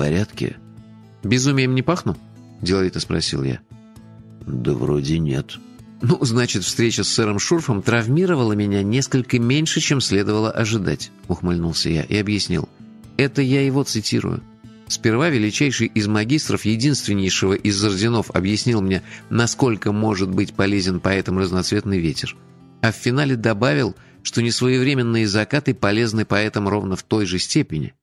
«Эй, ты в порядке?» «Безумием не пахну?» – деловито спросил я. «Да вроде нет». «Ну, значит, встреча с сэром Шурфом травмировала меня несколько меньше, чем следовало ожидать», – ухмыльнулся я и объяснил. «Это я его цитирую. Сперва величайший из магистров, единственнейшего из орденов, объяснил мне, насколько может быть полезен поэтам разноцветный ветер. А в финале добавил, что несвоевременные закаты полезны поэтам ровно в той же степени.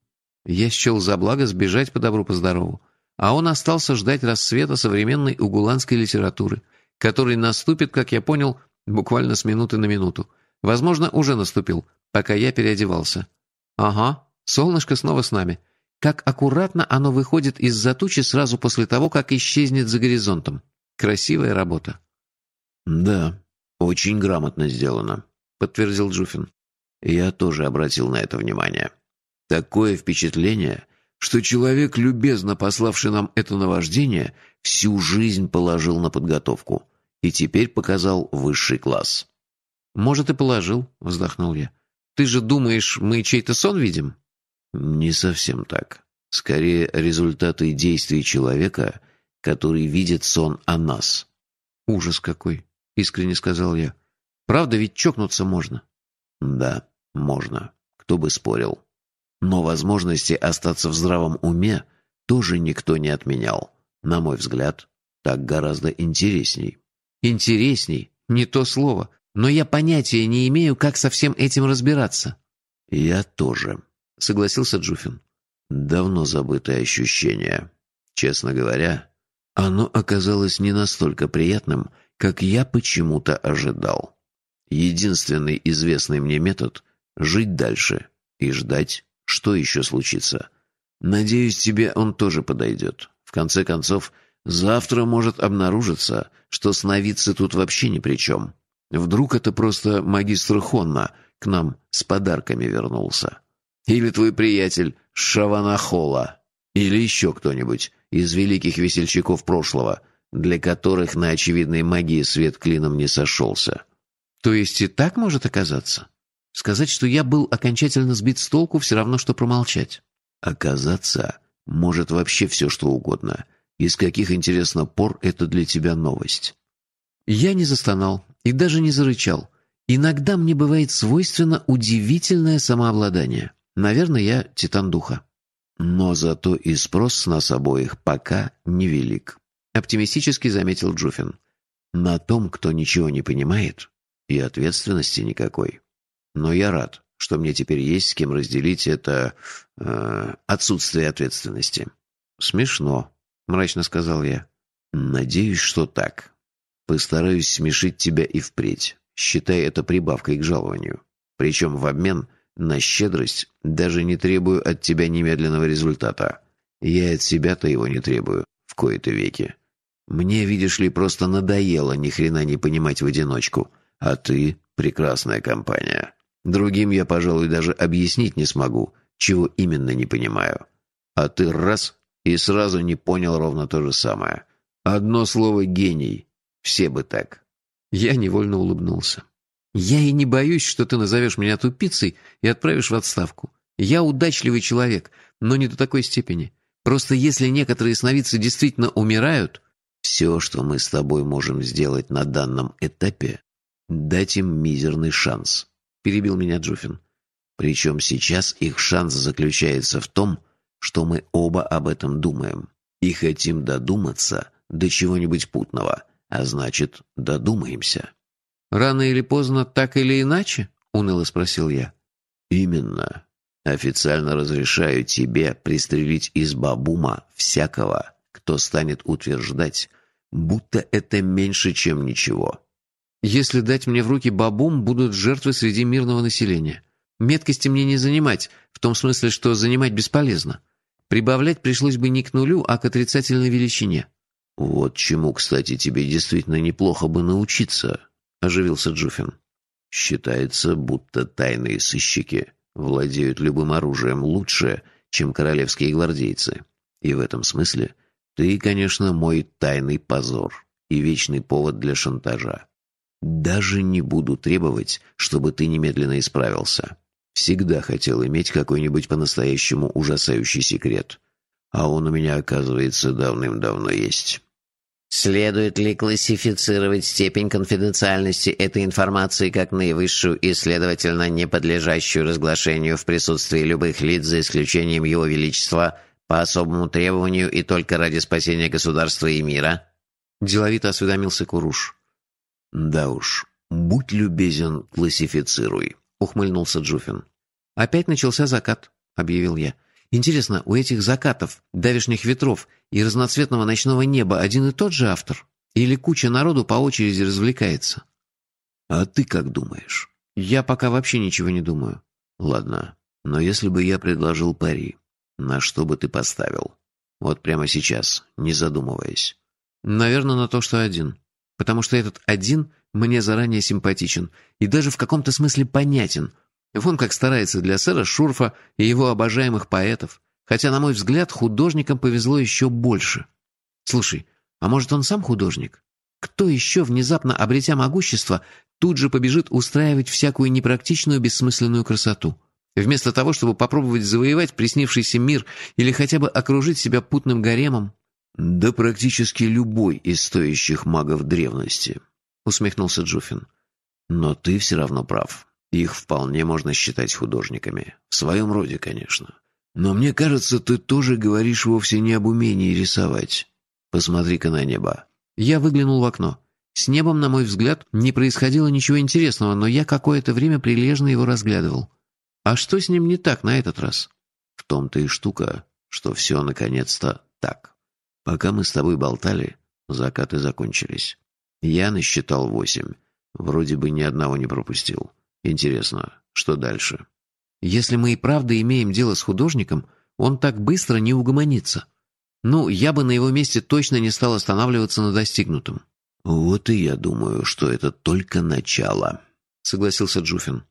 Я счел за благо сбежать по добру, по здорову. А он остался ждать рассвета современной угуланской литературы – который наступит, как я понял, буквально с минуты на минуту. Возможно, уже наступил, пока я переодевался. Ага, солнышко снова с нами. Как аккуратно оно выходит из-за тучи сразу после того, как исчезнет за горизонтом. Красивая работа. «Да, очень грамотно сделано», — подтвердил Джуфин. «Я тоже обратил на это внимание. Такое впечатление, что человек, любезно пославший нам это наваждение, всю жизнь положил на подготовку и теперь показал высший класс. «Может, и положил», — вздохнул я. «Ты же думаешь, мы чей-то сон видим?» «Не совсем так. Скорее, результаты действий человека, который видит сон о нас». «Ужас какой!» — искренне сказал я. «Правда, ведь чокнуться можно?» «Да, можно. Кто бы спорил. Но возможности остаться в здравом уме тоже никто не отменял. На мой взгляд, так гораздо интересней. Интересней? Не то слово. Но я понятия не имею, как со всем этим разбираться. Я тоже, согласился Джуфин. Давно забытое ощущение. Честно говоря, оно оказалось не настолько приятным, как я почему-то ожидал. Единственный известный мне метод — жить дальше и ждать, что еще случится. Надеюсь, тебе он тоже подойдет. В конце концов, завтра может обнаружиться, что сновидцы тут вообще ни при чем. Вдруг это просто магистр Хонна к нам с подарками вернулся. Или твой приятель Шаванахола. Или еще кто-нибудь из великих весельчаков прошлого, для которых на очевидной магии свет клином не сошелся. То есть и так может оказаться? Сказать, что я был окончательно сбит с толку, все равно, что промолчать. Оказаться может вообще все, что угодно. Из каких, интересно, пор это для тебя новость? Я не застонал и даже не зарычал. Иногда мне бывает свойственно удивительное самообладание. Наверное, я титан духа. Но зато и спрос с нас обоих пока невелик. Оптимистически заметил Джуфин. На том, кто ничего не понимает, и ответственности никакой. Но я рад, что мне теперь есть с кем разделить это э, отсутствие ответственности. Смешно, мрачно сказал я. Надеюсь, что так. Постараюсь смешить тебя и впредь, считай это прибавкой к жалованию. Причем в обмен на щедрость даже не требую от тебя немедленного результата. Я от себя-то его не требую, в кои-то веки. Мне, видишь ли, просто надоело ни хрена не понимать в одиночку, а ты — прекрасная компания. Другим я, пожалуй, даже объяснить не смогу, чего именно не понимаю. А ты раз и сразу не понял ровно то же самое. Одно слово «гений». Все бы так. Я невольно улыбнулся. Я и не боюсь, что ты назовешь меня тупицей и отправишь в отставку. Я удачливый человек, но не до такой степени. Просто если некоторые сновидцы действительно умирают... Все, что мы с тобой можем сделать на данном этапе, дать им мизерный шанс перебил меня Джуфин. Причем сейчас их шанс заключается в том, что мы оба об этом думаем и хотим додуматься до чего-нибудь путного, а значит, додумаемся. «Рано или поздно, так или иначе?» — уныло спросил я. «Именно. Официально разрешаю тебе пристрелить из бабума всякого, кто станет утверждать, будто это меньше, чем ничего. Если дать мне в руки бабум, будут жертвы среди мирного населения. Меткости мне не занимать, в том смысле, что занимать бесполезно. Прибавлять пришлось бы не к нулю, а к отрицательной величине». «Вот чему, кстати, тебе действительно неплохо бы научиться», — оживился Джуфин. «Считается, будто тайные сыщики владеют любым оружием лучше, чем королевские гвардейцы. И в этом смысле ты, конечно, мой тайный позор и вечный повод для шантажа. Даже не буду требовать, чтобы ты немедленно исправился. Всегда хотел иметь какой-нибудь по-настоящему ужасающий секрет. А он у меня, оказывается, давным-давно есть. Следует ли классифицировать степень конфиденциальности этой информации как наивысшую и, следовательно, не подлежащую разглашению в присутствии любых лиц, за исключением Его Величества, по особому требованию и только ради спасения государства и мира?» Деловито осведомился Куруш. «Да уж, будь любезен, классифицируй», — ухмыльнулся Джуфин. «Опять начался закат», — объявил я. Интересно, у этих закатов, давешних ветров и разноцветного ночного неба один и тот же автор? Или куча народу по очереди развлекается? А ты как думаешь? Я пока вообще ничего не думаю. Ладно, но если бы я предложил пари, на что бы ты поставил? Вот прямо сейчас, не задумываясь. Наверное, на то, что один. Потому что этот один мне заранее симпатичен и даже в каком-то смысле понятен — Вон как старается для сэра Шурфа и его обожаемых поэтов. Хотя, на мой взгляд, художникам повезло еще больше. Слушай, а может он сам художник? Кто еще, внезапно обретя могущество, тут же побежит устраивать всякую непрактичную бессмысленную красоту? Вместо того, чтобы попробовать завоевать приснившийся мир или хотя бы окружить себя путным гаремом? «Да практически любой из стоящих магов древности», — усмехнулся Джуфин. «Но ты все равно прав. Их вполне можно считать художниками. В своем роде, конечно. Но мне кажется, ты тоже говоришь вовсе не об умении рисовать. Посмотри-ка на небо. Я выглянул в окно. С небом, на мой взгляд, не происходило ничего интересного, но я какое-то время прилежно его разглядывал. А что с ним не так на этот раз? В том-то и штука, что все наконец-то так. Пока мы с тобой болтали, закаты закончились. Я насчитал восемь. Вроде бы ни одного не пропустил. Интересно, что дальше? Если мы и правда имеем дело с художником, он так быстро не угомонится. Ну, я бы на его месте точно не стал останавливаться на достигнутом. Вот и я думаю, что это только начало, согласился Джуфин.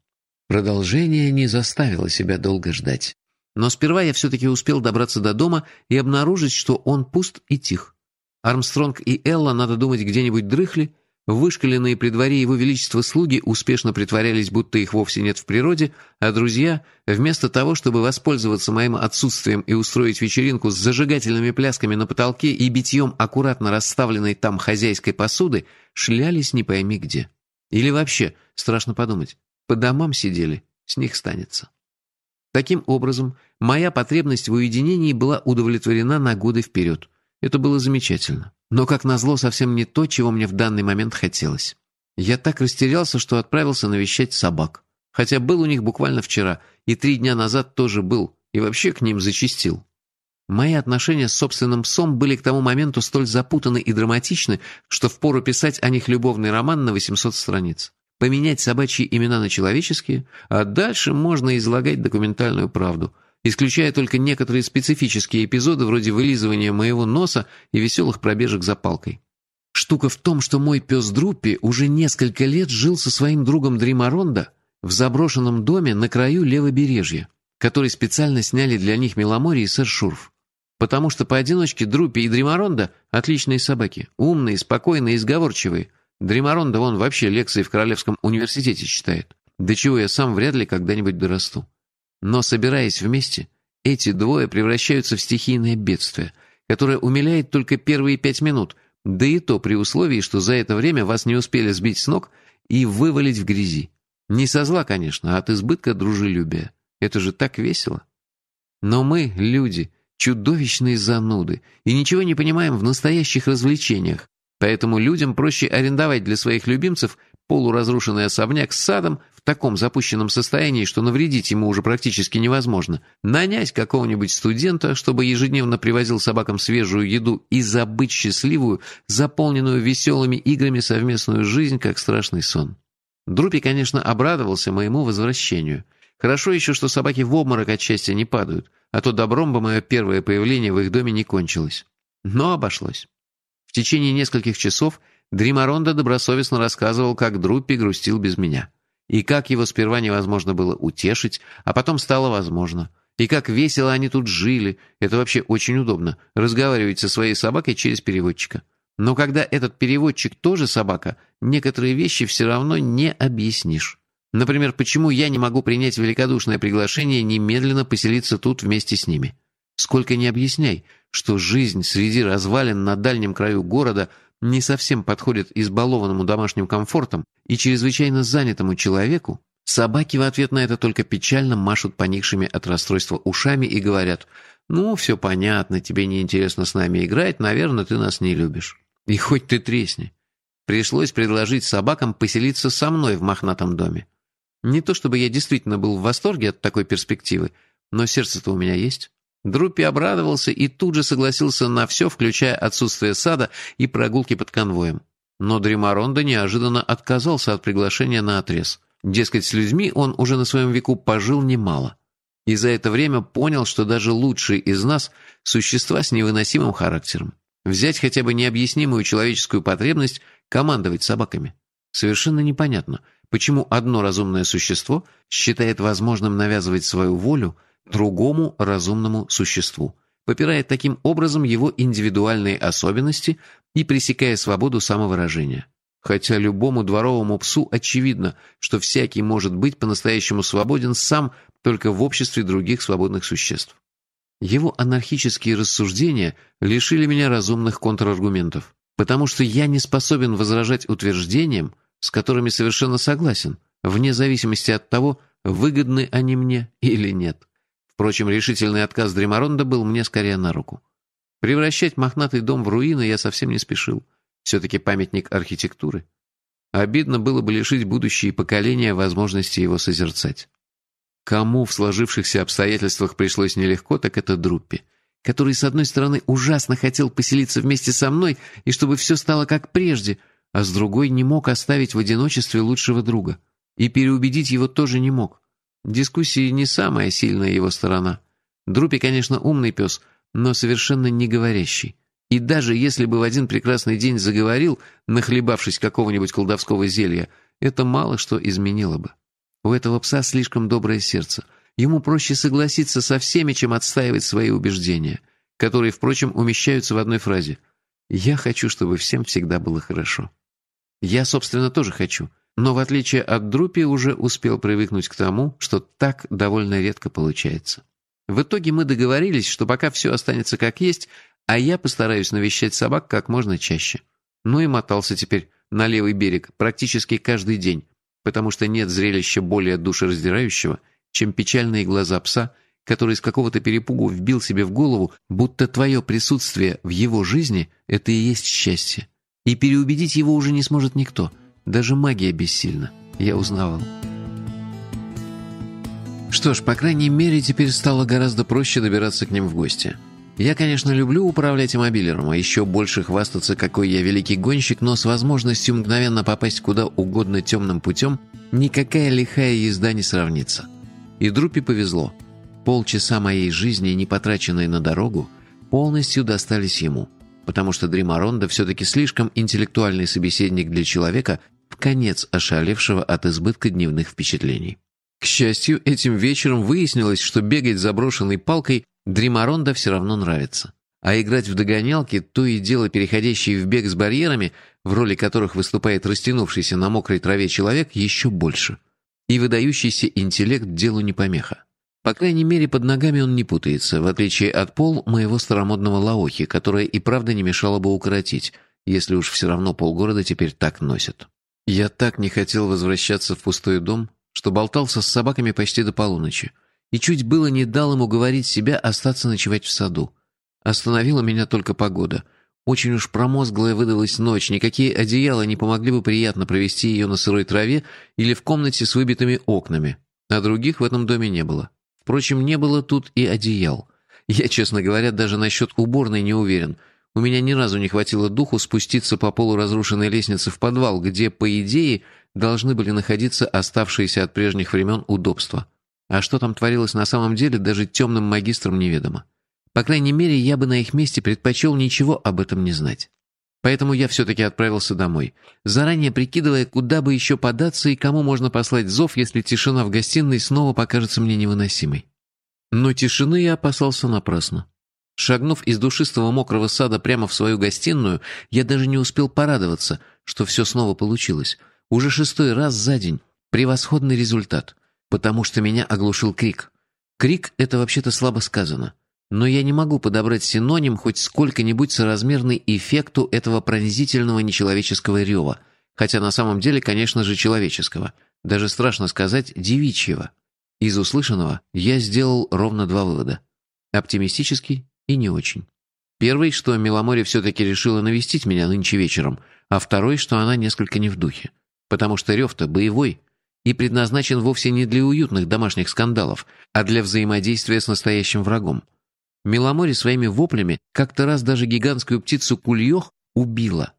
Продолжение не заставило себя долго ждать. Но сперва я все-таки успел добраться до дома и обнаружить, что он пуст и тих. Армстронг и Элла, надо думать, где-нибудь дрыхли, Вышкаленные при дворе его величества слуги успешно притворялись, будто их вовсе нет в природе, а друзья, вместо того, чтобы воспользоваться моим отсутствием и устроить вечеринку с зажигательными плясками на потолке и битьем аккуратно расставленной там хозяйской посуды, шлялись не пойми где. Или вообще, страшно подумать, по домам сидели, с них станется. Таким образом, моя потребность в уединении была удовлетворена на годы вперед. Это было замечательно. Но, как назло, совсем не то, чего мне в данный момент хотелось. Я так растерялся, что отправился навещать собак. Хотя был у них буквально вчера, и три дня назад тоже был, и вообще к ним зачистил. Мои отношения с собственным псом были к тому моменту столь запутаны и драматичны, что впору писать о них любовный роман на 800 страниц. Поменять собачьи имена на человеческие, а дальше можно излагать документальную правду – исключая только некоторые специфические эпизоды вроде вылизывания моего носа и веселых пробежек за палкой. Штука в том, что мой пес Друппи уже несколько лет жил со своим другом Дримаронда в заброшенном доме на краю левобережья, который специально сняли для них Меломори и сэр Шурф. Потому что поодиночке Друппи и Дримаронда – отличные собаки, умные, спокойные и сговорчивые. Дримаронда вон вообще лекции в Королевском университете читает. До чего я сам вряд ли когда-нибудь дорасту. Но, собираясь вместе, эти двое превращаются в стихийное бедствие, которое умиляет только первые пять минут, да и то при условии, что за это время вас не успели сбить с ног и вывалить в грязи. Не со зла, конечно, а от избытка дружелюбия. Это же так весело. Но мы, люди, чудовищные зануды, и ничего не понимаем в настоящих развлечениях. Поэтому людям проще арендовать для своих любимцев полуразрушенный особняк с садом в таком запущенном состоянии, что навредить ему уже практически невозможно, нанять какого-нибудь студента, чтобы ежедневно привозил собакам свежую еду и забыть счастливую, заполненную веселыми играми совместную жизнь, как страшный сон. Друпи, конечно, обрадовался моему возвращению. Хорошо еще, что собаки в обморок от счастья не падают, а то добром бы мое первое появление в их доме не кончилось. Но обошлось. Течение нескольких часов Дримаронда добросовестно рассказывал, как Друппи грустил без меня. И как его сперва невозможно было утешить, а потом стало возможно. И как весело они тут жили. Это вообще очень удобно, разговаривать со своей собакой через переводчика. Но когда этот переводчик тоже собака, некоторые вещи все равно не объяснишь. Например, почему я не могу принять великодушное приглашение немедленно поселиться тут вместе с ними? Сколько не объясняй, что жизнь среди развалин на дальнем краю города не совсем подходит избалованному домашним комфортом и чрезвычайно занятому человеку, собаки в ответ на это только печально машут поникшими от расстройства ушами и говорят «Ну, все понятно, тебе неинтересно с нами играть, наверное, ты нас не любишь». И хоть ты тресни. Пришлось предложить собакам поселиться со мной в мохнатом доме. Не то чтобы я действительно был в восторге от такой перспективы, но сердце-то у меня есть. Друппи обрадовался и тут же согласился на все, включая отсутствие сада и прогулки под конвоем. Но Дримаронда неожиданно отказался от приглашения на отрез. Дескать, с людьми он уже на своем веку пожил немало. И за это время понял, что даже лучшие из нас – существа с невыносимым характером. Взять хотя бы необъяснимую человеческую потребность командовать собаками. Совершенно непонятно, почему одно разумное существо считает возможным навязывать свою волю другому разумному существу, попирая таким образом его индивидуальные особенности и пресекая свободу самовыражения. Хотя любому дворовому псу очевидно, что всякий может быть по-настоящему свободен сам только в обществе других свободных существ. Его анархические рассуждения лишили меня разумных контраргументов, потому что я не способен возражать утверждениям, с которыми совершенно согласен, вне зависимости от того, выгодны они мне или нет. Впрочем, решительный отказ Дремаронда был мне скорее на руку. Превращать мохнатый дом в руины я совсем не спешил. Все-таки памятник архитектуры. Обидно было бы лишить будущие поколения возможности его созерцать. Кому в сложившихся обстоятельствах пришлось нелегко, так это Друппи, который, с одной стороны, ужасно хотел поселиться вместе со мной и чтобы все стало как прежде, а с другой не мог оставить в одиночестве лучшего друга. И переубедить его тоже не мог. Дискуссии не самая сильная его сторона. Друпи, конечно, умный пес, но совершенно не говорящий. И даже если бы в один прекрасный день заговорил, нахлебавшись какого-нибудь колдовского зелья, это мало что изменило бы. У этого пса слишком доброе сердце. Ему проще согласиться со всеми, чем отстаивать свои убеждения, которые, впрочем, умещаются в одной фразе. «Я хочу, чтобы всем всегда было хорошо». Я, собственно, тоже хочу – но в отличие от Друпи уже успел привыкнуть к тому, что так довольно редко получается. В итоге мы договорились, что пока все останется как есть, а я постараюсь навещать собак как можно чаще. Ну и мотался теперь на левый берег практически каждый день, потому что нет зрелища более душераздирающего, чем печальные глаза пса, который с какого-то перепугу вбил себе в голову, будто твое присутствие в его жизни – это и есть счастье. И переубедить его уже не сможет никто – даже магия бессильна. Я узнавал. Что ж, по крайней мере, теперь стало гораздо проще добираться к ним в гости. Я, конечно, люблю управлять мобилером, а еще больше хвастаться, какой я великий гонщик, но с возможностью мгновенно попасть куда угодно темным путем никакая лихая езда не сравнится. И Друпи повезло. Полчаса моей жизни, не потраченные на дорогу, полностью достались ему, потому что Дримаронда все-таки слишком интеллектуальный собеседник для человека, конец ошалевшего от избытка дневных впечатлений. К счастью, этим вечером выяснилось, что бегать заброшенной палкой Дримаронда все равно нравится. А играть в догонялки, то и дело переходящие в бег с барьерами, в роли которых выступает растянувшийся на мокрой траве человек, еще больше. И выдающийся интеллект делу не помеха. По крайней мере, под ногами он не путается, в отличие от пол моего старомодного лаохи, которое и правда не мешало бы укоротить, если уж все равно полгорода теперь так носят. Я так не хотел возвращаться в пустой дом, что болтался с собаками почти до полуночи, и чуть было не дал ему говорить себя остаться ночевать в саду. Остановила меня только погода. Очень уж промозглая выдалась ночь, никакие одеяла не помогли бы приятно провести ее на сырой траве или в комнате с выбитыми окнами, а других в этом доме не было. Впрочем, не было тут и одеял. Я, честно говоря, даже насчет уборной не уверен — у меня ни разу не хватило духу спуститься по полуразрушенной лестнице в подвал, где, по идее, должны были находиться оставшиеся от прежних времен удобства. А что там творилось на самом деле, даже темным магистрам неведомо. По крайней мере, я бы на их месте предпочел ничего об этом не знать. Поэтому я все-таки отправился домой, заранее прикидывая, куда бы еще податься и кому можно послать зов, если тишина в гостиной снова покажется мне невыносимой. Но тишины я опасался напрасно. Шагнув из душистого мокрого сада прямо в свою гостиную, я даже не успел порадоваться, что все снова получилось. Уже шестой раз за день, Превосходный результат, потому что меня оглушил крик. Крик — это вообще-то слабо сказано. Но я не могу подобрать синоним хоть сколько-нибудь соразмерный эффекту этого пронзительного нечеловеческого рева, хотя на самом деле, конечно же, человеческого. Даже страшно сказать «девичьего». Из услышанного я сделал ровно два вывода. Оптимистический и не очень. Первый, что Меломоре все-таки решила навестить меня нынче вечером, а второй, что она несколько не в духе. Потому что рев-то боевой и предназначен вовсе не для уютных домашних скандалов, а для взаимодействия с настоящим врагом. Меломоре своими воплями как-то раз даже гигантскую птицу Кульёх убила.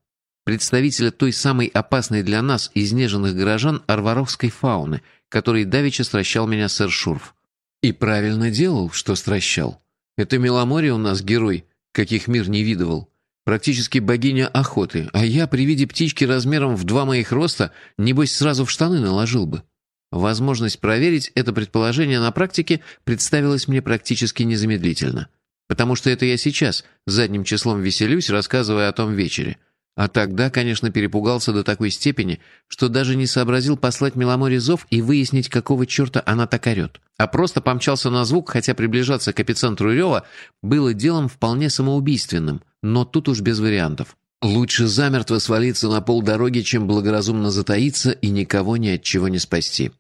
Представителя той самой опасной для нас, изнеженных горожан, арваровской фауны, который давеча стращал меня сэр Шурф. И правильно делал, что стращал. Это Меломоре у нас герой, каких мир не видывал. Практически богиня охоты, а я при виде птички размером в два моих роста, небось, сразу в штаны наложил бы. Возможность проверить это предположение на практике представилась мне практически незамедлительно. Потому что это я сейчас задним числом веселюсь, рассказывая о том вечере. А тогда, конечно, перепугался до такой степени, что даже не сообразил послать Меломоре зов и выяснить, какого черта она так орет. А просто помчался на звук, хотя приближаться к эпицентру рева было делом вполне самоубийственным, но тут уж без вариантов. Лучше замертво свалиться на полдороги, чем благоразумно затаиться и никого ни от чего не спасти.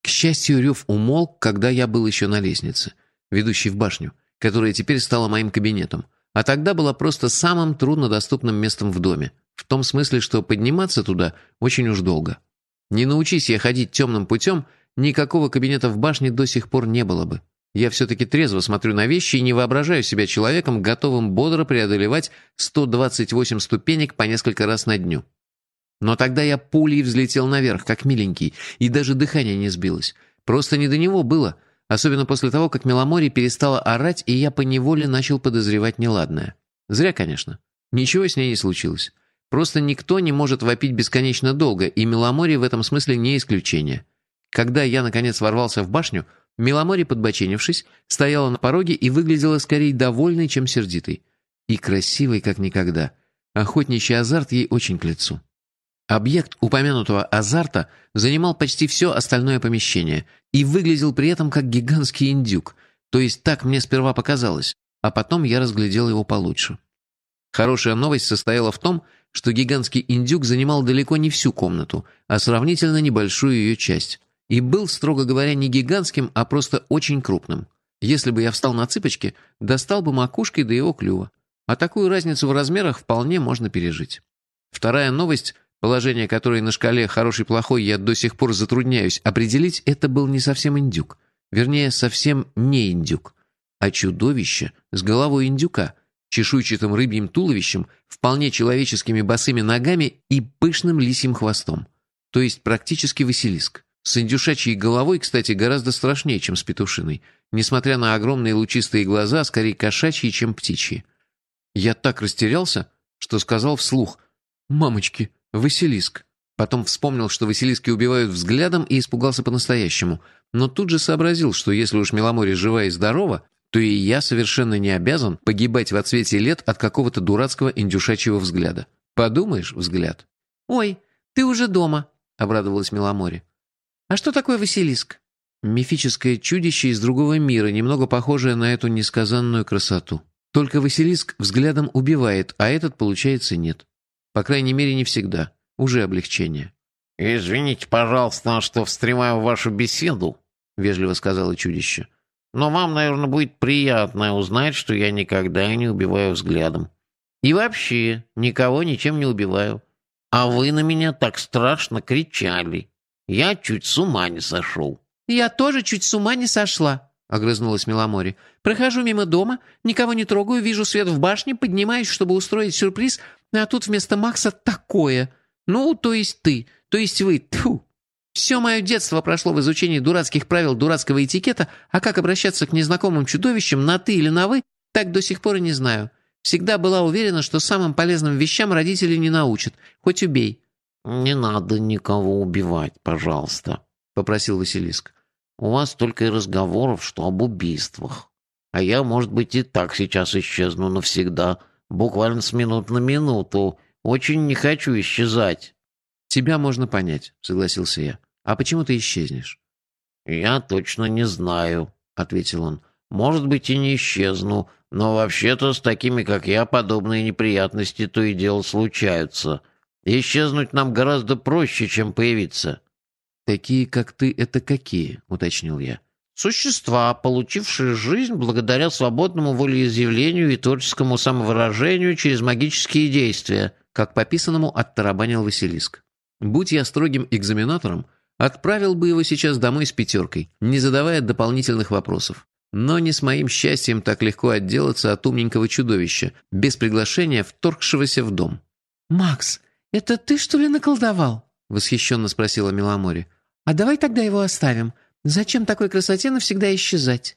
К счастью, рев умолк, когда я был еще на лестнице, ведущей в башню, которая теперь стала моим кабинетом а тогда была просто самым труднодоступным местом в доме, в том смысле, что подниматься туда очень уж долго. Не научись я ходить темным путем, никакого кабинета в башне до сих пор не было бы. Я все-таки трезво смотрю на вещи и не воображаю себя человеком, готовым бодро преодолевать 128 ступенек по несколько раз на дню. Но тогда я пулей взлетел наверх, как миленький, и даже дыхание не сбилось. Просто не до него было — Особенно после того, как Меломори перестала орать, и я поневоле начал подозревать неладное. Зря, конечно. Ничего с ней не случилось. Просто никто не может вопить бесконечно долго, и Меломори в этом смысле не исключение. Когда я, наконец, ворвался в башню, Меломори, подбоченившись, стояла на пороге и выглядела скорее довольной, чем сердитой. И красивой, как никогда. Охотничий азарт ей очень к лицу. Объект упомянутого азарта занимал почти все остальное помещение и выглядел при этом как гигантский индюк, то есть так мне сперва показалось, а потом я разглядел его получше. Хорошая новость состояла в том, что гигантский индюк занимал далеко не всю комнату, а сравнительно небольшую ее часть, и был, строго говоря, не гигантским, а просто очень крупным. Если бы я встал на цыпочки, достал бы макушкой до его клюва. А такую разницу в размерах вполне можно пережить. Вторая новость Положение, которое на шкале «хороший-плохой» я до сих пор затрудняюсь определить, это был не совсем индюк. Вернее, совсем не индюк, а чудовище с головой индюка, чешуйчатым рыбьим туловищем, вполне человеческими босыми ногами и пышным лисьим хвостом. То есть практически Василиск. С индюшачьей головой, кстати, гораздо страшнее, чем с петушиной, несмотря на огромные лучистые глаза, скорее кошачьи, чем птичьи. Я так растерялся, что сказал вслух «Мамочки!» «Василиск». Потом вспомнил, что Василиски убивают взглядом и испугался по-настоящему. Но тут же сообразил, что если уж Меломори жива и здорова, то и я совершенно не обязан погибать в отсвете лет от какого-то дурацкого индюшачьего взгляда. Подумаешь, взгляд. «Ой, ты уже дома», — обрадовалась Меломори. «А что такое Василиск?» Мифическое чудище из другого мира, немного похожее на эту несказанную красоту. Только Василиск взглядом убивает, а этот, получается, нет. По крайней мере, не всегда. Уже облегчение. «Извините, пожалуйста, что встреваю в вашу беседу», — вежливо сказала чудище. «Но вам, наверное, будет приятно узнать, что я никогда не убиваю взглядом. И вообще никого ничем не убиваю. А вы на меня так страшно кричали. Я чуть с ума не сошел». «Я тоже чуть с ума не сошла», — огрызнулась Меломори. «Прохожу мимо дома, никого не трогаю, вижу свет в башне, поднимаюсь, чтобы устроить сюрприз, а тут вместо Макса такое. Ну, то есть ты, то есть вы, тьфу. Все мое детство прошло в изучении дурацких правил дурацкого этикета, а как обращаться к незнакомым чудовищам на «ты» или на «вы», так до сих пор и не знаю. Всегда была уверена, что самым полезным вещам родители не научат, хоть убей». «Не надо никого убивать, пожалуйста», — попросил Василиск. «У вас только и разговоров, что об убийствах. А я, может быть, и так сейчас исчезну навсегда». Буквально с минут на минуту. Очень не хочу исчезать». «Тебя можно понять», — согласился я. А почему ты исчезнешь?» «Я точно не знаю», — ответил он. «Может быть, и не исчезну, но вообще-то с такими, как я, подобные неприятности то и дело случаются. Исчезнуть нам гораздо проще, чем появиться». «Такие, как ты, это какие?» — уточнил я. Существа, получившие жизнь благодаря свободному волеизъявлению и творческому самовыражению через магические действия, как по писанному оттарабанил Василиск. Будь я строгим экзаменатором, отправил бы его сейчас домой с пятеркой, не задавая дополнительных вопросов. Но не с моим счастьем так легко отделаться от умненького чудовища, без приглашения вторгшегося в дом. «Макс, это ты, что ли, наколдовал?» — восхищенно спросила Миломори. «А давай тогда его оставим. Зачем такой красоте навсегда исчезать?»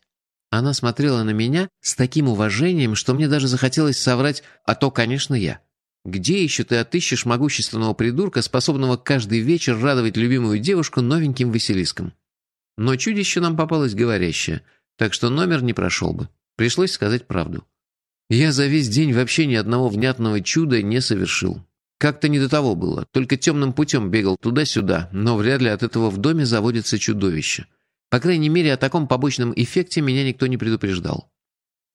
Она смотрела на меня с таким уважением, что мне даже захотелось соврать, а то, конечно, я. Где еще ты отыщешь могущественного придурка, способного каждый вечер радовать любимую девушку новеньким Василиском? Но чудище нам попалось говорящее, так что номер не прошел бы. Пришлось сказать правду. Я за весь день вообще ни одного внятного чуда не совершил. Как-то не до того было, только темным путем бегал туда-сюда, но вряд ли от этого в доме заводится чудовище. По крайней мере, о таком побочном эффекте меня никто не предупреждал.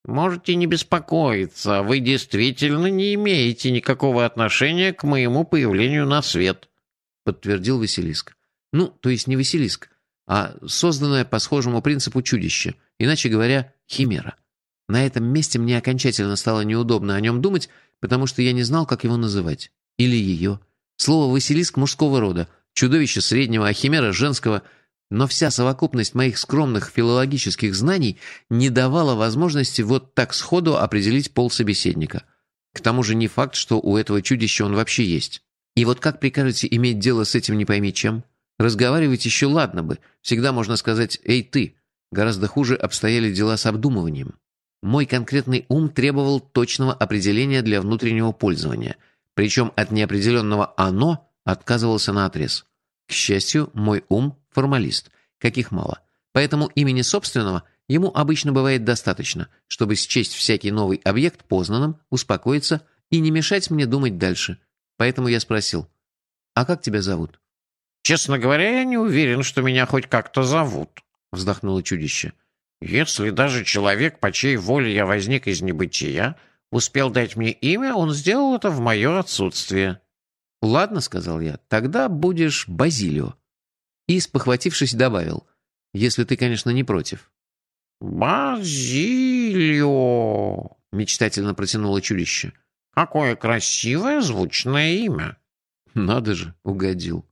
«Можете не беспокоиться, вы действительно не имеете никакого отношения к моему появлению на свет», подтвердил Василиск. Ну, то есть не Василиск, а созданное по схожему принципу чудище, иначе говоря, химера. На этом месте мне окончательно стало неудобно о нем думать, потому что я не знал, как его называть. Или ее. Слово «Василиск» мужского рода, чудовище среднего, а химера женского – но вся совокупность моих скромных филологических знаний не давала возможности вот так сходу определить пол собеседника. К тому же не факт, что у этого чудища он вообще есть. И вот как прикажете иметь дело с этим не пойми чем? Разговаривать еще ладно бы, всегда можно сказать «эй ты». Гораздо хуже обстояли дела с обдумыванием. Мой конкретный ум требовал точного определения для внутреннего пользования, причем от неопределенного «оно» отказывался наотрез. К счастью, мой ум формалист, каких мало. Поэтому имени собственного ему обычно бывает достаточно, чтобы счесть всякий новый объект познанным, успокоиться и не мешать мне думать дальше. Поэтому я спросил, «А как тебя зовут?» «Честно говоря, я не уверен, что меня хоть как-то зовут», — вздохнуло чудище. «Если даже человек, по чьей воле я возник из небытия, успел дать мне имя, он сделал это в мое отсутствие». «Ладно», — сказал я, — «тогда будешь Базилио». И, спохватившись, добавил. «Если ты, конечно, не против». «Базилио!» — мечтательно протянуло чудище. «Какое красивое звучное имя!» «Надо же, угодил».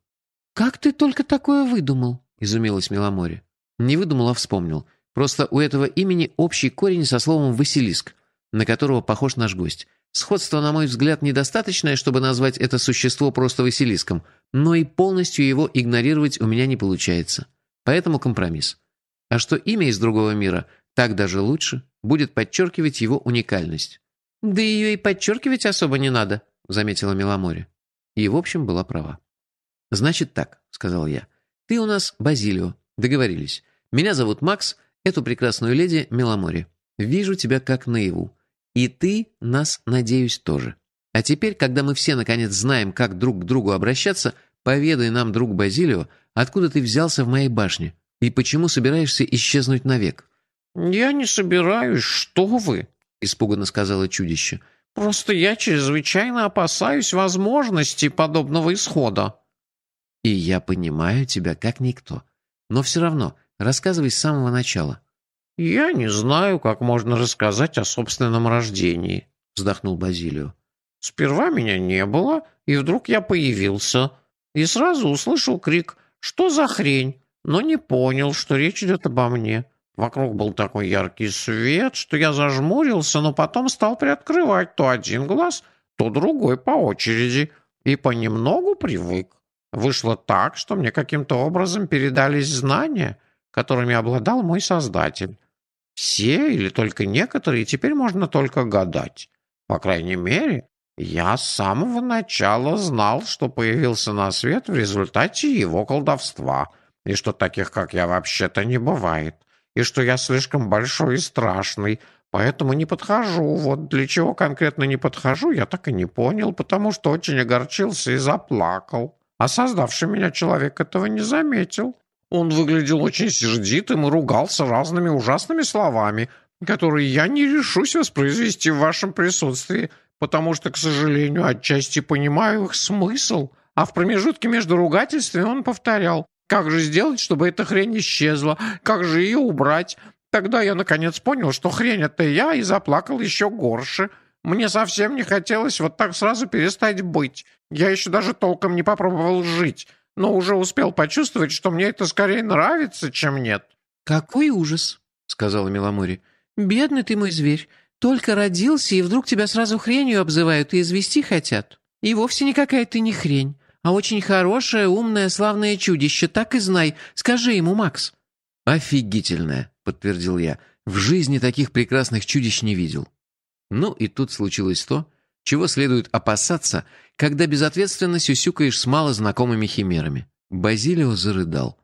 «Как ты только такое выдумал?» — изумилась Меломори. Не выдумал, а вспомнил. Просто у этого имени общий корень со словом «Василиск», на которого похож наш гость. Сходство, на мой взгляд, недостаточное, чтобы назвать это существо просто Василиском, но и полностью его игнорировать у меня не получается. Поэтому компромисс. А что имя из другого мира, так даже лучше, будет подчеркивать его уникальность. «Да ее и подчеркивать особо не надо», — заметила Меломори. И, в общем, была права. «Значит так», — сказал я. «Ты у нас Базилио. Договорились. Меня зовут Макс, эту прекрасную леди Меломори. Вижу тебя как наяву. И ты нас, надеюсь, тоже. А теперь, когда мы все наконец знаем, как друг к другу обращаться, поведай нам, друг Базилио, откуда ты взялся в моей башне и почему собираешься исчезнуть навек». «Я не собираюсь, что вы!» — испуганно сказала чудище. «Просто я чрезвычайно опасаюсь возможности подобного исхода». «И я понимаю тебя как никто. Но все равно, рассказывай с самого начала. «Я не знаю, как можно рассказать о собственном рождении», — вздохнул Базилио. «Сперва меня не было, и вдруг я появился, и сразу услышал крик «Что за хрень?», но не понял, что речь идет обо мне. Вокруг был такой яркий свет, что я зажмурился, но потом стал приоткрывать то один глаз, то другой по очереди, и понемногу привык. Вышло так, что мне каким-то образом передались знания, которыми обладал мой создатель. Все или только некоторые теперь можно только гадать. По крайней мере, я с самого начала знал, что появился на свет в результате его колдовства, и что таких, как я, вообще-то не бывает, и что я слишком большой и страшный, поэтому не подхожу. Вот для чего конкретно не подхожу, я так и не понял, потому что очень огорчился и заплакал. а создавший меня человек этого не заметил. Он выглядел очень сердитым и ругался разными ужасными словами, которые я не решусь воспроизвести в вашем присутствии, потому что, к сожалению, отчасти понимаю их смысл, а в промежутке между ругательствами он повторял «Как же сделать, чтобы эта хрень исчезла? Как же ее убрать?» Тогда я наконец понял, что хрень это я, и заплакал еще горше. Мне совсем не хотелось вот так сразу перестать быть. Я еще даже толком не попробовал жить, но уже успел почувствовать, что мне это скорее нравится, чем нет». «Какой ужас!» — сказала Меломори. «Бедный ты мой зверь. Только родился, и вдруг тебя сразу хренью обзывают и извести хотят. И вовсе никакая ты не хрень, а очень хорошее, умное, славное чудище, так и знай. Скажи ему, Макс». «Офигительное», — подтвердил я. «В жизни таких прекрасных чудищ не видел». Ну и тут случилось то, чего следует опасаться, когда безответственно сюсюкаешь с малознакомыми химерами. Базилио зарыдал.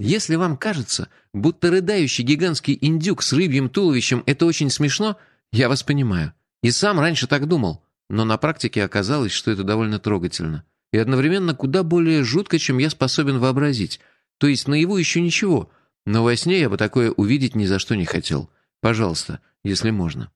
Если вам кажется, будто рыдающий гигантский индюк с рыбьим туловищем — это очень смешно, я вас понимаю. И сам раньше так думал. Но на практике оказалось, что это довольно трогательно. И одновременно куда более жутко, чем я способен вообразить. То есть наяву еще ничего. Но во сне я бы такое увидеть ни за что не хотел. Пожалуйста, если можно.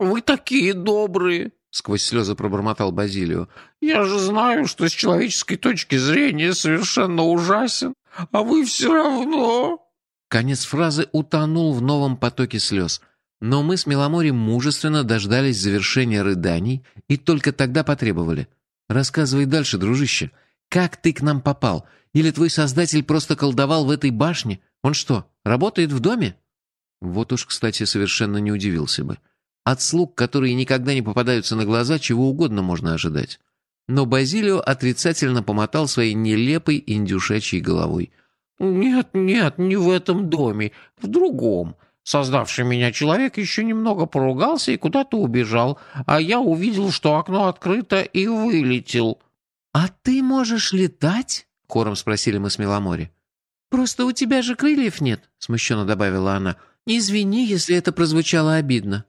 «Вы такие добрые!» — сквозь слезы пробормотал Базилио. «Я же знаю, что с человеческой точки зрения совершенно ужасен, а вы все равно...» Конец фразы утонул в новом потоке слез. Но мы с Меломори мужественно дождались завершения рыданий и только тогда потребовали. «Рассказывай дальше, дружище. Как ты к нам попал? Или твой создатель просто колдовал в этой башне? Он что, работает в доме?» Вот уж, кстати, совершенно не удивился бы. От слуг, которые никогда не попадаются на глаза, чего угодно можно ожидать. Но Базилио отрицательно помотал своей нелепой индюшачьей головой. «Нет, нет, не в этом доме, в другом. Создавший меня человек еще немного поругался и куда-то убежал, а я увидел, что окно открыто, и вылетел». «А ты можешь летать?» — хором спросили мы с Меломори. «Просто у тебя же крыльев нет», — смущенно добавила она. «Извини, если это прозвучало обидно».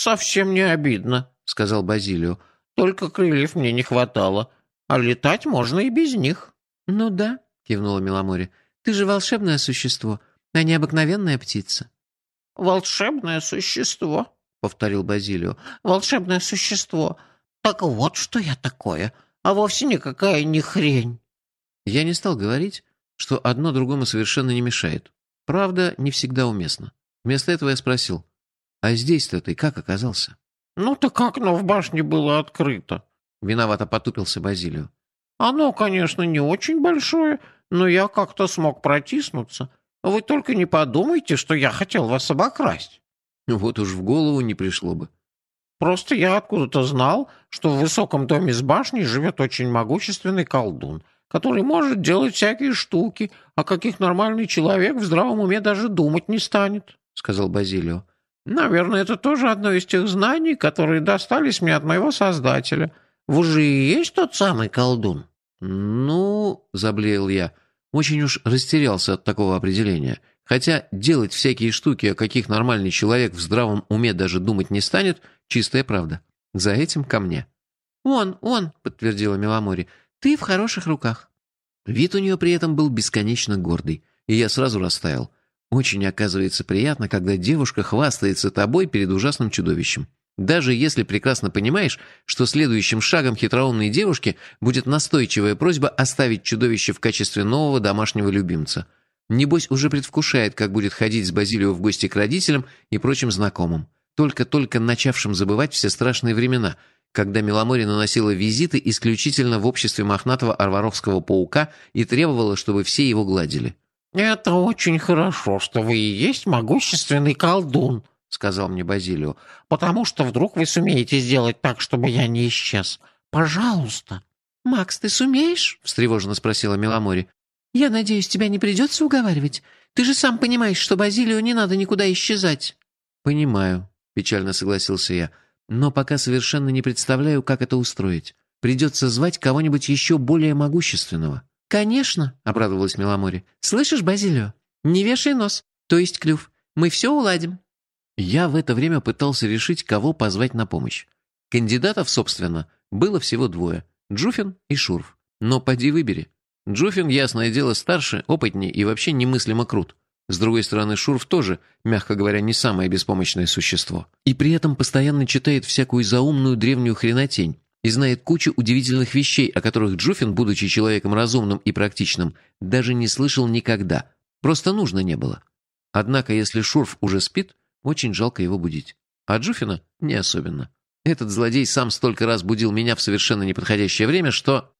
«Совсем не обидно», — сказал Базилио. «Только крыльев мне не хватало, а летать можно и без них». «Ну да», — кивнула Меломори. «Ты же волшебное существо, а не обыкновенная птица». «Волшебное существо», — повторил Базилио. «Волшебное существо. Так вот, что я такое, а вовсе никакая не хрень». Я не стал говорить, что одно другому совершенно не мешает. Правда, не всегда уместно. Вместо этого я спросил, «А здесь-то ты как оказался?» «Ну так окно в башне было открыто», — виновато потупился Базилио. «Оно, конечно, не очень большое, но я как-то смог протиснуться. Вы только не подумайте, что я хотел вас обокрасть». Вот уж в голову не пришло бы. «Просто я откуда-то знал, что в высоком доме с башней живет очень могущественный колдун, который может делать всякие штуки, о каких нормальный человек в здравом уме даже думать не станет», — сказал Базилио. «Наверное, это тоже одно из тех знаний, которые достались мне от моего создателя. Вы же и есть тот самый колдун?» «Ну...» — заблеял я. Очень уж растерялся от такого определения. Хотя делать всякие штуки, о каких нормальный человек в здравом уме даже думать не станет, чистая правда. За этим ко мне. «Он, он», — подтвердила Меломори, — «ты в хороших руках». Вид у нее при этом был бесконечно гордый, и я сразу растаял. Очень, оказывается, приятно, когда девушка хвастается тобой перед ужасным чудовищем. Даже если прекрасно понимаешь, что следующим шагом хитроумной девушки будет настойчивая просьба оставить чудовище в качестве нового домашнего любимца. Небось, уже предвкушает, как будет ходить с Базилио в гости к родителям и прочим знакомым. Только-только начавшим забывать все страшные времена, когда Меломори наносила визиты исключительно в обществе мохнатого арваровского паука и требовала, чтобы все его гладили. «Это очень хорошо, что вы и есть могущественный колдун», — сказал мне Базилио, «потому что вдруг вы сумеете сделать так, чтобы я не исчез. Пожалуйста». «Макс, ты сумеешь?» — встревоженно спросила Меломори. «Я надеюсь, тебя не придется уговаривать. Ты же сам понимаешь, что Базилио не надо никуда исчезать». «Понимаю», — печально согласился я, «но пока совершенно не представляю, как это устроить. Придется звать кого-нибудь еще более могущественного». «Конечно», — обрадовалась Меломори. «Слышишь, Базилио? Не вешай нос, то есть клюв. Мы все уладим». Я в это время пытался решить, кого позвать на помощь. Кандидатов, собственно, было всего двое — Джуфин и Шурф. Но поди выбери. Джуфин, ясное дело, старше, опытнее и вообще немыслимо крут. С другой стороны, Шурф тоже, мягко говоря, не самое беспомощное существо. И при этом постоянно читает всякую заумную древнюю хренотень и знает кучу удивительных вещей, о которых Джуфин, будучи человеком разумным и практичным, даже не слышал никогда. Просто нужно не было. Однако, если Шурф уже спит, очень жалко его будить. А Джуфина не особенно. Этот злодей сам столько раз будил меня в совершенно неподходящее время, что...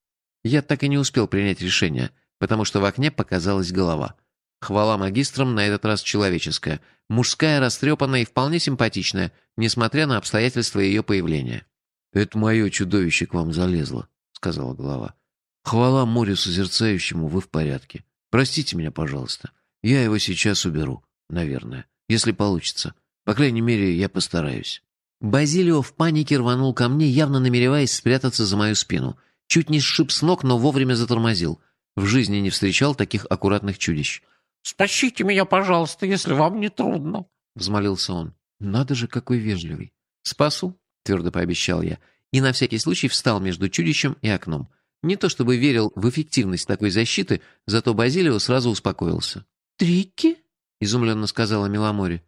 Я так и не успел принять решение, потому что в окне показалась голова. Хвала магистрам на этот раз человеческая. Мужская, растрепанная и вполне симпатичная, несмотря на обстоятельства ее появления. «Это мое чудовище к вам залезло», — сказала голова. «Хвала морю созерцающему, вы в порядке. Простите меня, пожалуйста. Я его сейчас уберу, наверное, если получится. По крайней мере, я постараюсь». Базилио в панике рванул ко мне, явно намереваясь спрятаться за мою спину. Чуть не сшиб с ног, но вовремя затормозил. В жизни не встречал таких аккуратных чудищ. «Спасите меня, пожалуйста, если вам не трудно», — взмолился он. «Надо же, какой вежливый». «Спасу», — твердо пообещал я, и на всякий случай встал между чудищем и окном. Не то чтобы верил в эффективность такой защиты, зато Базилио сразу успокоился. «Трики?» — изумленно сказала Миломори.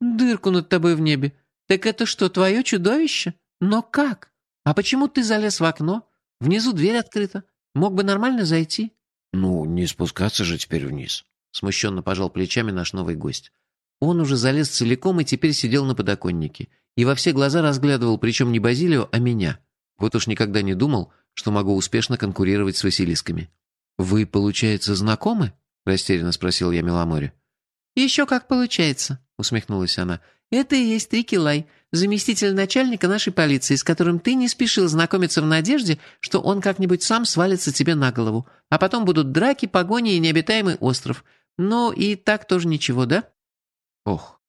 «Дырку над тобой в небе. Так это что, твое чудовище? Но как? А почему ты залез в окно? Внизу дверь открыта. Мог бы нормально зайти». «Ну, не спускаться же теперь вниз», — смущенно пожал плечами наш новый гость. Он уже залез целиком и теперь сидел на подоконнике. И во все глаза разглядывал, причем не Базилио, а меня. Вот уж никогда не думал, что могу успешно конкурировать с Василисками. «Вы, получается, знакомы?» — растерянно спросил я Меломоре. «Еще как получается», — усмехнулась она. «Это и есть Трикилай, заместитель начальника нашей полиции, с которым ты не спешил знакомиться в надежде, что он как-нибудь сам свалится тебе на голову, а потом будут драки, погони и необитаемый остров. Но и так тоже ничего, да?» «Ох,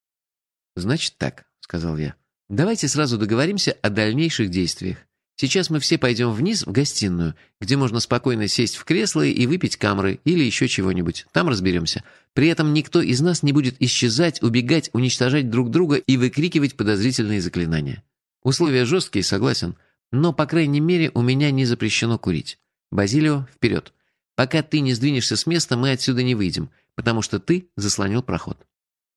значит так», — сказал я. «Давайте сразу договоримся о дальнейших действиях. Сейчас мы все пойдем вниз в гостиную, где можно спокойно сесть в кресло и выпить камры или еще чего-нибудь. Там разберемся. При этом никто из нас не будет исчезать, убегать, уничтожать друг друга и выкрикивать подозрительные заклинания. Условия жесткие, согласен. Но, по крайней мере, у меня не запрещено курить. Базилио, вперед. Пока ты не сдвинешься с места, мы отсюда не выйдем, потому что ты заслонил проход.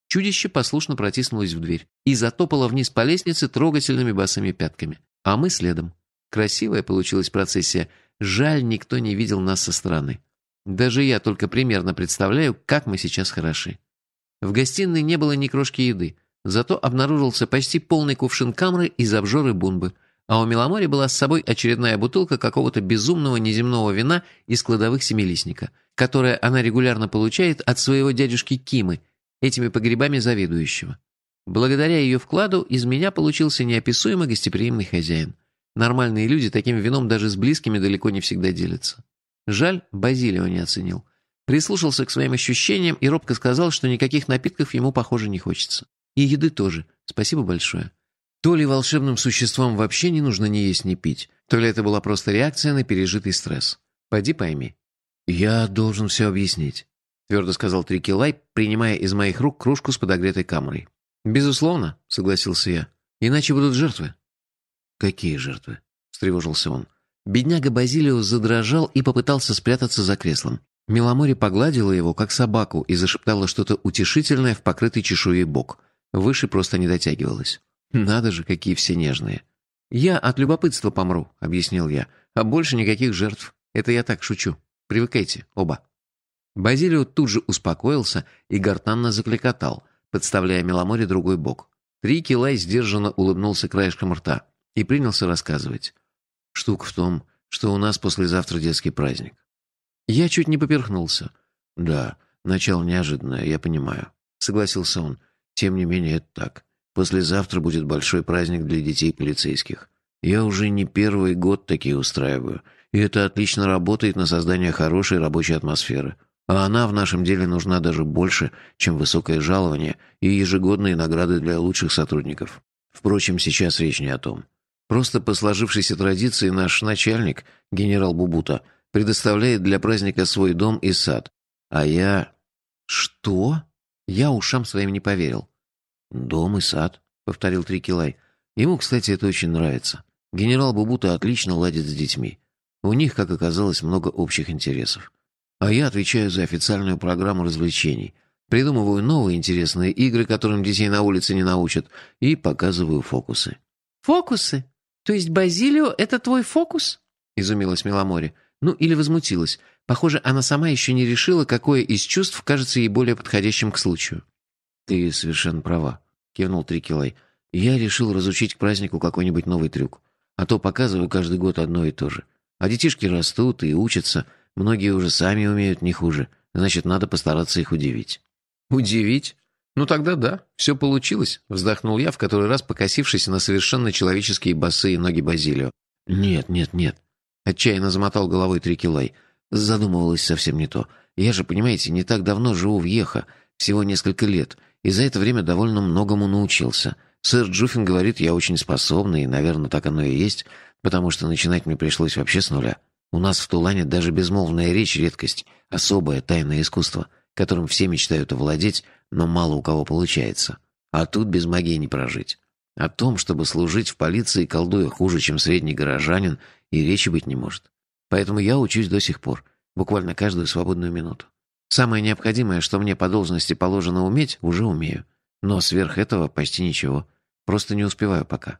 Чудище послушно протиснулось в дверь и затопало вниз по лестнице трогательными босыми пятками. А мы следом. Красивая получилась процессия. Жаль, никто не видел нас со стороны. Даже я только примерно представляю, как мы сейчас хороши. В гостиной не было ни крошки еды, зато обнаружился почти полный кувшин камры из обжоры бунбы, а у Меломори была с собой очередная бутылка какого-то безумного неземного вина из кладовых семилистника, которое она регулярно получает от своего дядюшки Кимы, этими погребами заведующего. Благодаря ее вкладу из меня получился неописуемо гостеприимный хозяин. Нормальные люди таким вином даже с близкими далеко не всегда делятся. Жаль, Базилио не оценил. Прислушался к своим ощущениям и робко сказал, что никаких напитков ему, похоже, не хочется. И еды тоже. Спасибо большое. То ли волшебным существам вообще не нужно ни есть, ни пить, то ли это была просто реакция на пережитый стресс. Пойди пойми. «Я должен все объяснить», — твердо сказал Трикилай, принимая из моих рук кружку с подогретой камерой. «Безусловно», — согласился я. «Иначе будут жертвы». «Какие жертвы?» — встревожился он. Бедняга Базилио задрожал и попытался спрятаться за креслом. Миломори погладила его, как собаку, и зашептала что-то утешительное в покрытый чешуей бок. Выше просто не дотягивалась. «Надо же, какие все нежные!» «Я от любопытства помру», — объяснил я. «А больше никаких жертв. Это я так шучу. Привыкайте, оба». Базилио тут же успокоился и гортанно закликотал, подставляя Меломоре другой бок. Три Килай сдержанно улыбнулся краешком рта и принялся рассказывать. Штука в том, что у нас послезавтра детский праздник. Я чуть не поперхнулся. Да, начало неожиданное, я понимаю. Согласился он. Тем не менее, это так. Послезавтра будет большой праздник для детей полицейских. Я уже не первый год такие устраиваю, и это отлично работает на создание хорошей рабочей атмосферы. А она в нашем деле нужна даже больше, чем высокое жалование и ежегодные награды для лучших сотрудников. Впрочем, сейчас речь не о том. Просто по сложившейся традиции наш начальник, генерал Бубута, предоставляет для праздника свой дом и сад. А я... Что? Я ушам своим не поверил. «Дом и сад», — повторил Трикилай. «Ему, кстати, это очень нравится. Генерал Бубута отлично ладит с детьми. У них, как оказалось, много общих интересов. А я отвечаю за официальную программу развлечений. Придумываю новые интересные игры, которым детей на улице не научат, и показываю фокусы. «Фокусы? То есть Базилио — это твой фокус?» — изумилась Меломори. Ну, или возмутилась. Похоже, она сама еще не решила, какое из чувств кажется ей более подходящим к случаю. «Ты совершенно права», — кивнул Трикилай. «Я решил разучить к празднику какой-нибудь новый трюк. А то показываю каждый год одно и то же. А детишки растут и учатся. Многие уже сами умеют не хуже. Значит, надо постараться их удивить». «Удивить? Ну тогда да, все получилось», — вздохнул я, в который раз покосившись на совершенно человеческие босые ноги Базилио. «Нет, нет, нет», — отчаянно замотал головой Трикилай. «Задумывалось совсем не то. Я же, понимаете, не так давно живу в Еха, всего несколько лет, и за это время довольно многому научился. Сэр Джуффин говорит, я очень способный, и, наверное, так оно и есть, потому что начинать мне пришлось вообще с нуля. У нас в Тулане даже безмолвная речь — редкость, особое тайное искусство, которым все мечтают овладеть, но мало у кого получается. А тут без магии не прожить. О том, чтобы служить в полиции, колдуя хуже, чем средний горожанин, и речи быть не может. Поэтому я учусь до сих пор, буквально каждую свободную минуту. Самое необходимое, что мне по должности положено уметь, уже умею. Но сверх этого почти ничего. Просто не успеваю пока.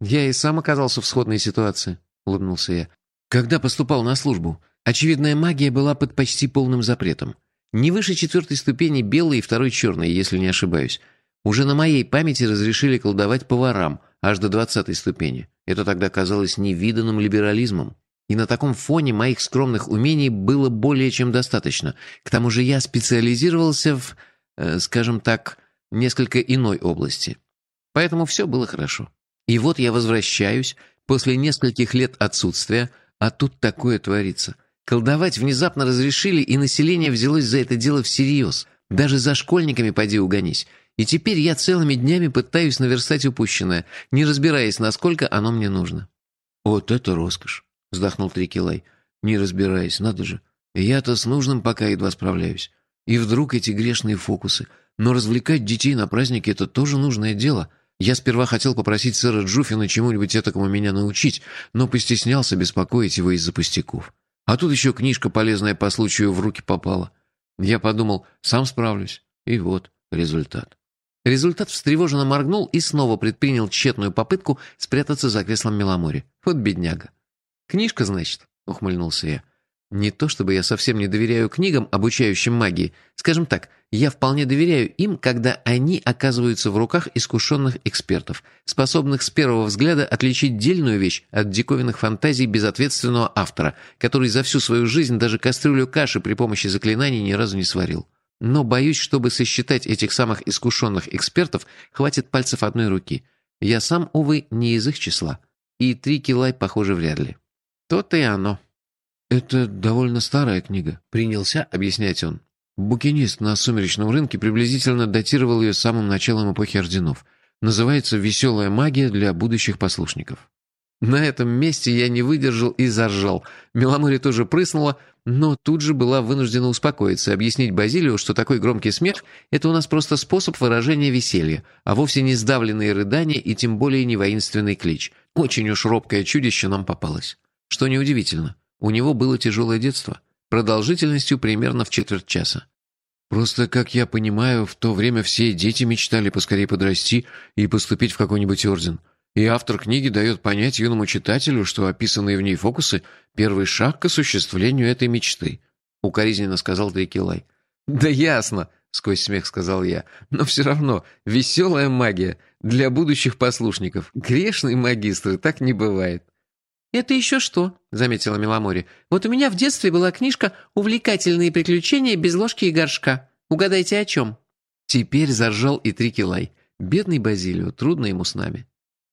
«Я и сам оказался в сходной ситуации», — улыбнулся я. «Когда поступал на службу, очевидная магия была под почти полным запретом. Не выше четвертой ступени белой и второй черной, если не ошибаюсь. Уже на моей памяти разрешили колдовать поварам, аж до двадцатой ступени. Это тогда казалось невиданным либерализмом. И на таком фоне моих скромных умений было более чем достаточно. К тому же я специализировался в, э, скажем так, несколько иной области. Поэтому все было хорошо. И вот я возвращаюсь после нескольких лет отсутствия, а тут такое творится. Колдовать внезапно разрешили, и население взялось за это дело всерьез. Даже за школьниками поди угонись. И теперь я целыми днями пытаюсь наверстать упущенное, не разбираясь, насколько оно мне нужно. Вот это роскошь. — вздохнул Трикилай. «Не разбираясь, надо же. Я-то с нужным пока едва справляюсь. И вдруг эти грешные фокусы. Но развлекать детей на празднике — это тоже нужное дело. Я сперва хотел попросить сэра Джуфина чему-нибудь этакому меня научить, но постеснялся беспокоить его из-за пустяков. А тут еще книжка полезная по случаю в руки попала. Я подумал, сам справлюсь. И вот результат». Результат встревоженно моргнул и снова предпринял тщетную попытку спрятаться за креслом Меломори. Вот бедняга. «Книжка, значит?» — ухмыльнулся я. «Не то чтобы я совсем не доверяю книгам, обучающим магии. Скажем так, я вполне доверяю им, когда они оказываются в руках искушенных экспертов, способных с первого взгляда отличить дельную вещь от диковинных фантазий безответственного автора, который за всю свою жизнь даже кастрюлю каши при помощи заклинаний ни разу не сварил. Но боюсь, чтобы сосчитать этих самых искушенных экспертов, хватит пальцев одной руки. Я сам, увы, не из их числа. И три килай, похоже, вряд ли». То-то и оно. Это довольно старая книга, принялся объяснять он. Букинист на сумеречном рынке приблизительно датировал ее самым началом эпохи орденов. Называется «Веселая магия для будущих послушников». На этом месте я не выдержал и заржал. Меломори тоже прыснула, но тут же была вынуждена успокоиться и объяснить Базилию, что такой громкий смех — это у нас просто способ выражения веселья, а вовсе не сдавленные рыдания и тем более не воинственный клич. Очень уж робкое чудище нам попалось. Что неудивительно, у него было тяжелое детство, продолжительностью примерно в четверть часа. Просто, как я понимаю, в то время все дети мечтали поскорее подрасти и поступить в какой-нибудь орден. И автор книги дает понять юному читателю, что описанные в ней фокусы — первый шаг к осуществлению этой мечты», — укоризненно сказал Трикилай. «Да ясно», — сквозь смех сказал я. «Но все равно, веселая магия для будущих послушников. Грешные магистры, так не бывает». «Это еще что?» — заметила Меломори. «Вот у меня в детстве была книжка «Увлекательные приключения без ложки и горшка». Угадайте, о чем?» Теперь заржал и Трикилай. Бедный Базилио, трудно ему с нами.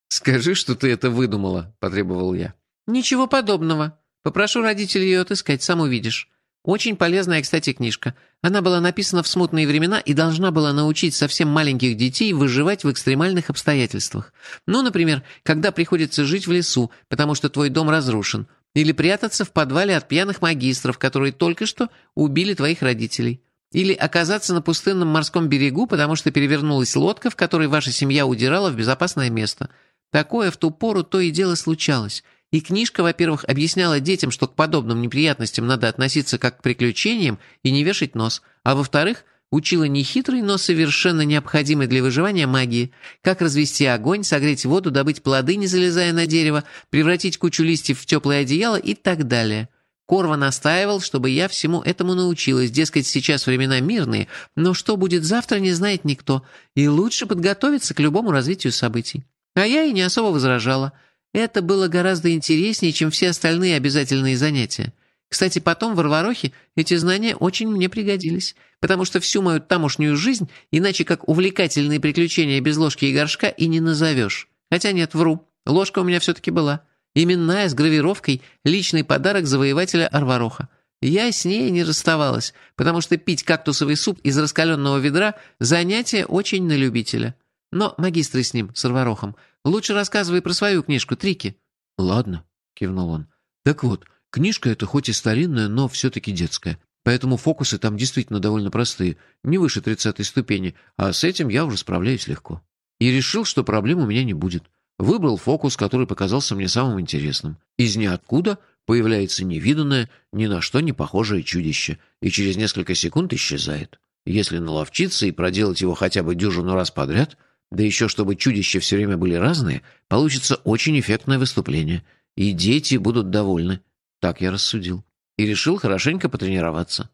«Скажи, что ты это выдумала», — потребовал я. «Ничего подобного. Попрошу родителей ее отыскать, сам увидишь. Очень полезная, кстати, книжка. Она была написана в смутные времена и должна была научить совсем маленьких детей выживать в экстремальных обстоятельствах. Ну, например, когда приходится жить в лесу, потому что твой дом разрушен, или прятаться в подвале от пьяных магистров, которые только что убили твоих родителей. Или оказаться на пустынном морском берегу, потому что перевернулась лодка, в которой ваша семья удирала в безопасное место. Такое в ту пору то и дело случалось. И книжка, во-первых, объясняла детям, что к подобным неприятностям надо относиться как к приключениям и не вешать нос. А во-вторых, учила нехитрой, но совершенно необходимой для выживания магии. Как развести огонь, согреть воду, добыть плоды, не залезая на дерево, превратить кучу листьев в теплое одеяло и так далее. Корва настаивал, чтобы я всему этому научилась. Дескать, сейчас времена мирные, но что будет завтра, не знает никто. И лучше подготовиться к любому развитию событий. А я и не особо возражала. Это было гораздо интереснее, чем все остальные обязательные занятия. Кстати, потом в Арварохе эти знания очень мне пригодились, потому что всю мою тамошнюю жизнь иначе как увлекательные приключения без ложки и горшка и не назовешь. Хотя нет, вру, ложка у меня все-таки была. Именная, с гравировкой, личный подарок завоевателя Арвароха. Я с ней не расставалась, потому что пить кактусовый суп из раскаленного ведра – занятие очень на любителя. Но, магистры с ним, с Арварохом, лучше рассказывай про свою книжку «Трики». «Ладно», – кивнул он. «Так вот, книжка эта хоть и старинная, но все-таки детская. Поэтому фокусы там действительно довольно простые, не выше тридцатой ступени, а с этим я уже справляюсь легко. И решил, что проблем у меня не будет. Выбрал фокус, который показался мне самым интересным. Из ниоткуда появляется невиданное, ни на что не похожее чудище, и через несколько секунд исчезает. Если наловчиться и проделать его хотя бы дюжину раз подряд, да еще чтобы чудища все время были разные, получится очень эффектное выступление, и дети будут довольны. Так я рассудил. И решил хорошенько потренироваться.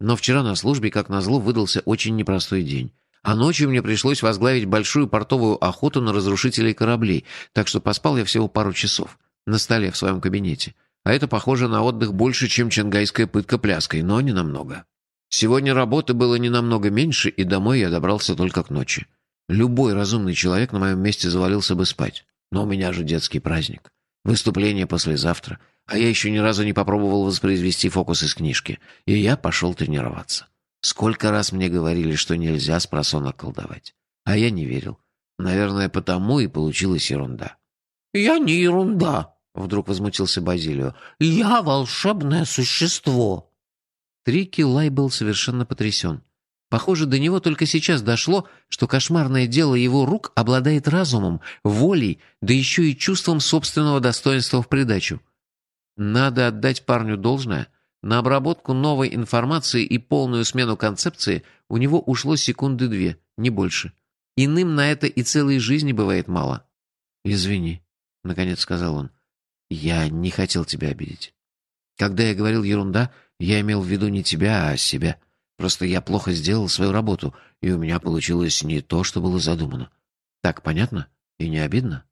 Но вчера на службе, как назло, выдался очень непростой день. А ночью мне пришлось возглавить большую портовую охоту на разрушителей кораблей, так что поспал я всего пару часов. На столе в своем кабинете. А это похоже на отдых больше, чем чангайская пытка пляской, но не намного. Сегодня работы было не намного меньше, и домой я добрался только к ночи. Любой разумный человек на моем месте завалился бы спать. Но у меня же детский праздник. Выступление послезавтра. А я еще ни разу не попробовал воспроизвести фокус из книжки. И я пошел тренироваться. Сколько раз мне говорили, что нельзя с просонок колдовать. А я не верил. Наверное, потому и получилась ерунда. «Я не ерунда», — вдруг возмутился Базилио. «Я волшебное существо». Трики Лай был совершенно потрясен. Похоже, до него только сейчас дошло, что кошмарное дело его рук обладает разумом, волей, да еще и чувством собственного достоинства в придачу. Надо отдать парню должное. На обработку новой информации и полную смену концепции у него ушло секунды две, не больше. Иным на это и целой жизни бывает мало. «Извини», — наконец сказал он. «Я не хотел тебя обидеть. Когда я говорил ерунда, я имел в виду не тебя, а себя. Просто я плохо сделал свою работу, и у меня получилось не то, что было задумано. Так понятно? И не обидно?»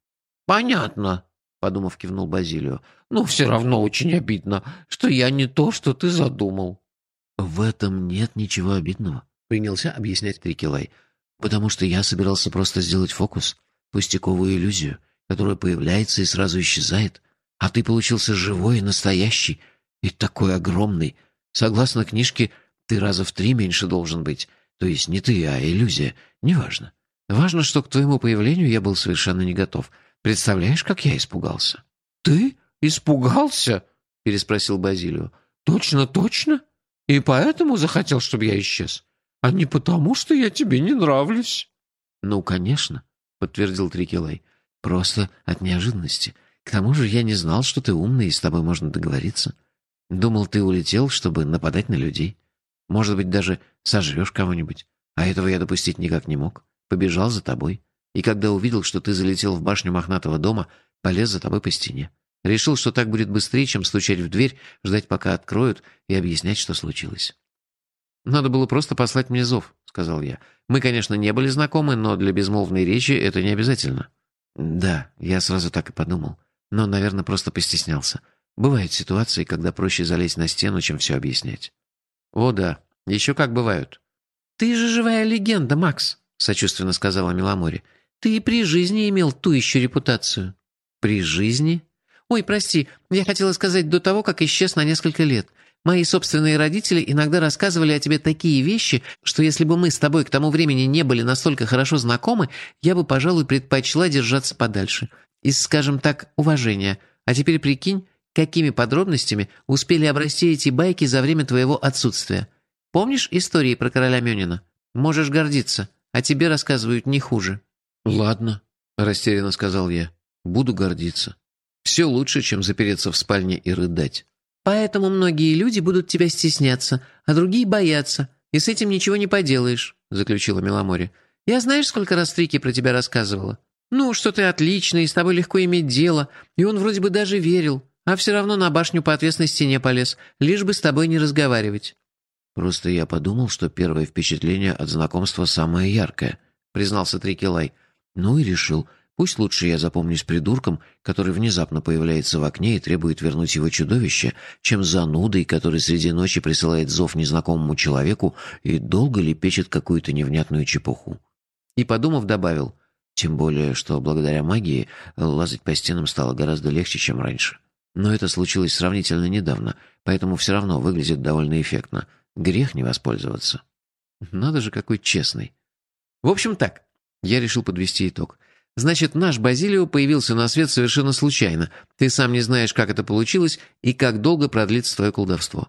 «Понятно», подумав, кивнул Базилио. «Но все равно очень обидно, что я не то, что ты задумал». «В этом нет ничего обидного», — принялся объяснять Трикелай. «Потому что я собирался просто сделать фокус, пустяковую иллюзию, которая появляется и сразу исчезает. А ты получился живой, настоящий и такой огромный. Согласно книжке, ты раза в три меньше должен быть. То есть не ты, а иллюзия. Неважно. Важно, что к твоему появлению я был совершенно не готов». Представляешь, как я испугался?» «Ты испугался?» — переспросил Базилио. «Точно, точно? И поэтому захотел, чтобы я исчез? А не потому, что я тебе не нравлюсь?» «Ну, конечно», — подтвердил Трикелай. «Просто от неожиданности. К тому же я не знал, что ты умный и с тобой можно договориться. Думал, ты улетел, чтобы нападать на людей. Может быть, даже сожрешь кого-нибудь. А этого я допустить никак не мог. Побежал за тобой и когда увидел, что ты залетел в башню мохнатого дома, полез за тобой по стене. Решил, что так будет быстрее, чем стучать в дверь, ждать, пока откроют, и объяснять, что случилось. «Надо было просто послать мне зов», — сказал я. «Мы, конечно, не были знакомы, но для безмолвной речи это не обязательно». «Да, я сразу так и подумал. Но, наверное, просто постеснялся. Бывают ситуации, когда проще залезть на стену, чем все объяснять». «О да, еще как бывают». «Ты же живая легенда, Макс», — сочувственно сказала Миломори. Ты и при жизни имел ту еще репутацию». «При жизни?» «Ой, прости, я хотела сказать до того, как исчез на несколько лет. Мои собственные родители иногда рассказывали о тебе такие вещи, что если бы мы с тобой к тому времени не были настолько хорошо знакомы, я бы, пожалуй, предпочла держаться подальше. Из, скажем так, уважения. А теперь прикинь, какими подробностями успели обрасти эти байки за время твоего отсутствия. Помнишь истории про короля Мёнина? Можешь гордиться, а тебе рассказывают не хуже». «Ладно», — растерянно сказал я. «Буду гордиться». Все лучше, чем запереться в спальне и рыдать. Поэтому многие люди будут тебя стесняться, а другие бояться. И с этим ничего не поделаешь», — заключила Меломори. «Я знаешь, сколько раз Трики про тебя рассказывала? Ну, что ты отличный, с тобой легко иметь дело, и он вроде бы даже верил, а все равно на башню по ответственной стене полез, лишь бы с тобой не разговаривать». «Просто я подумал, что первое впечатление от знакомства самое яркое», — признался Трикелай. «Ну и решил, Пусть лучше я запомнюсь придурком, который внезапно появляется в окне и требует вернуть его чудовище, чем занудой, который среди ночи присылает зов незнакомому человеку и долго лепечет какую-то невнятную чепуху. И, подумав, добавил, тем более, что благодаря магии лазать по стенам стало гораздо легче, чем раньше. Но это случилось сравнительно недавно, поэтому все равно выглядит довольно эффектно. Грех не воспользоваться. Надо же, какой честный. В общем так, я решил подвести итог. Значит, наш Базилио появился на свет совершенно случайно. Ты сам не знаешь, как это получилось и как долго продлится твое колдовство.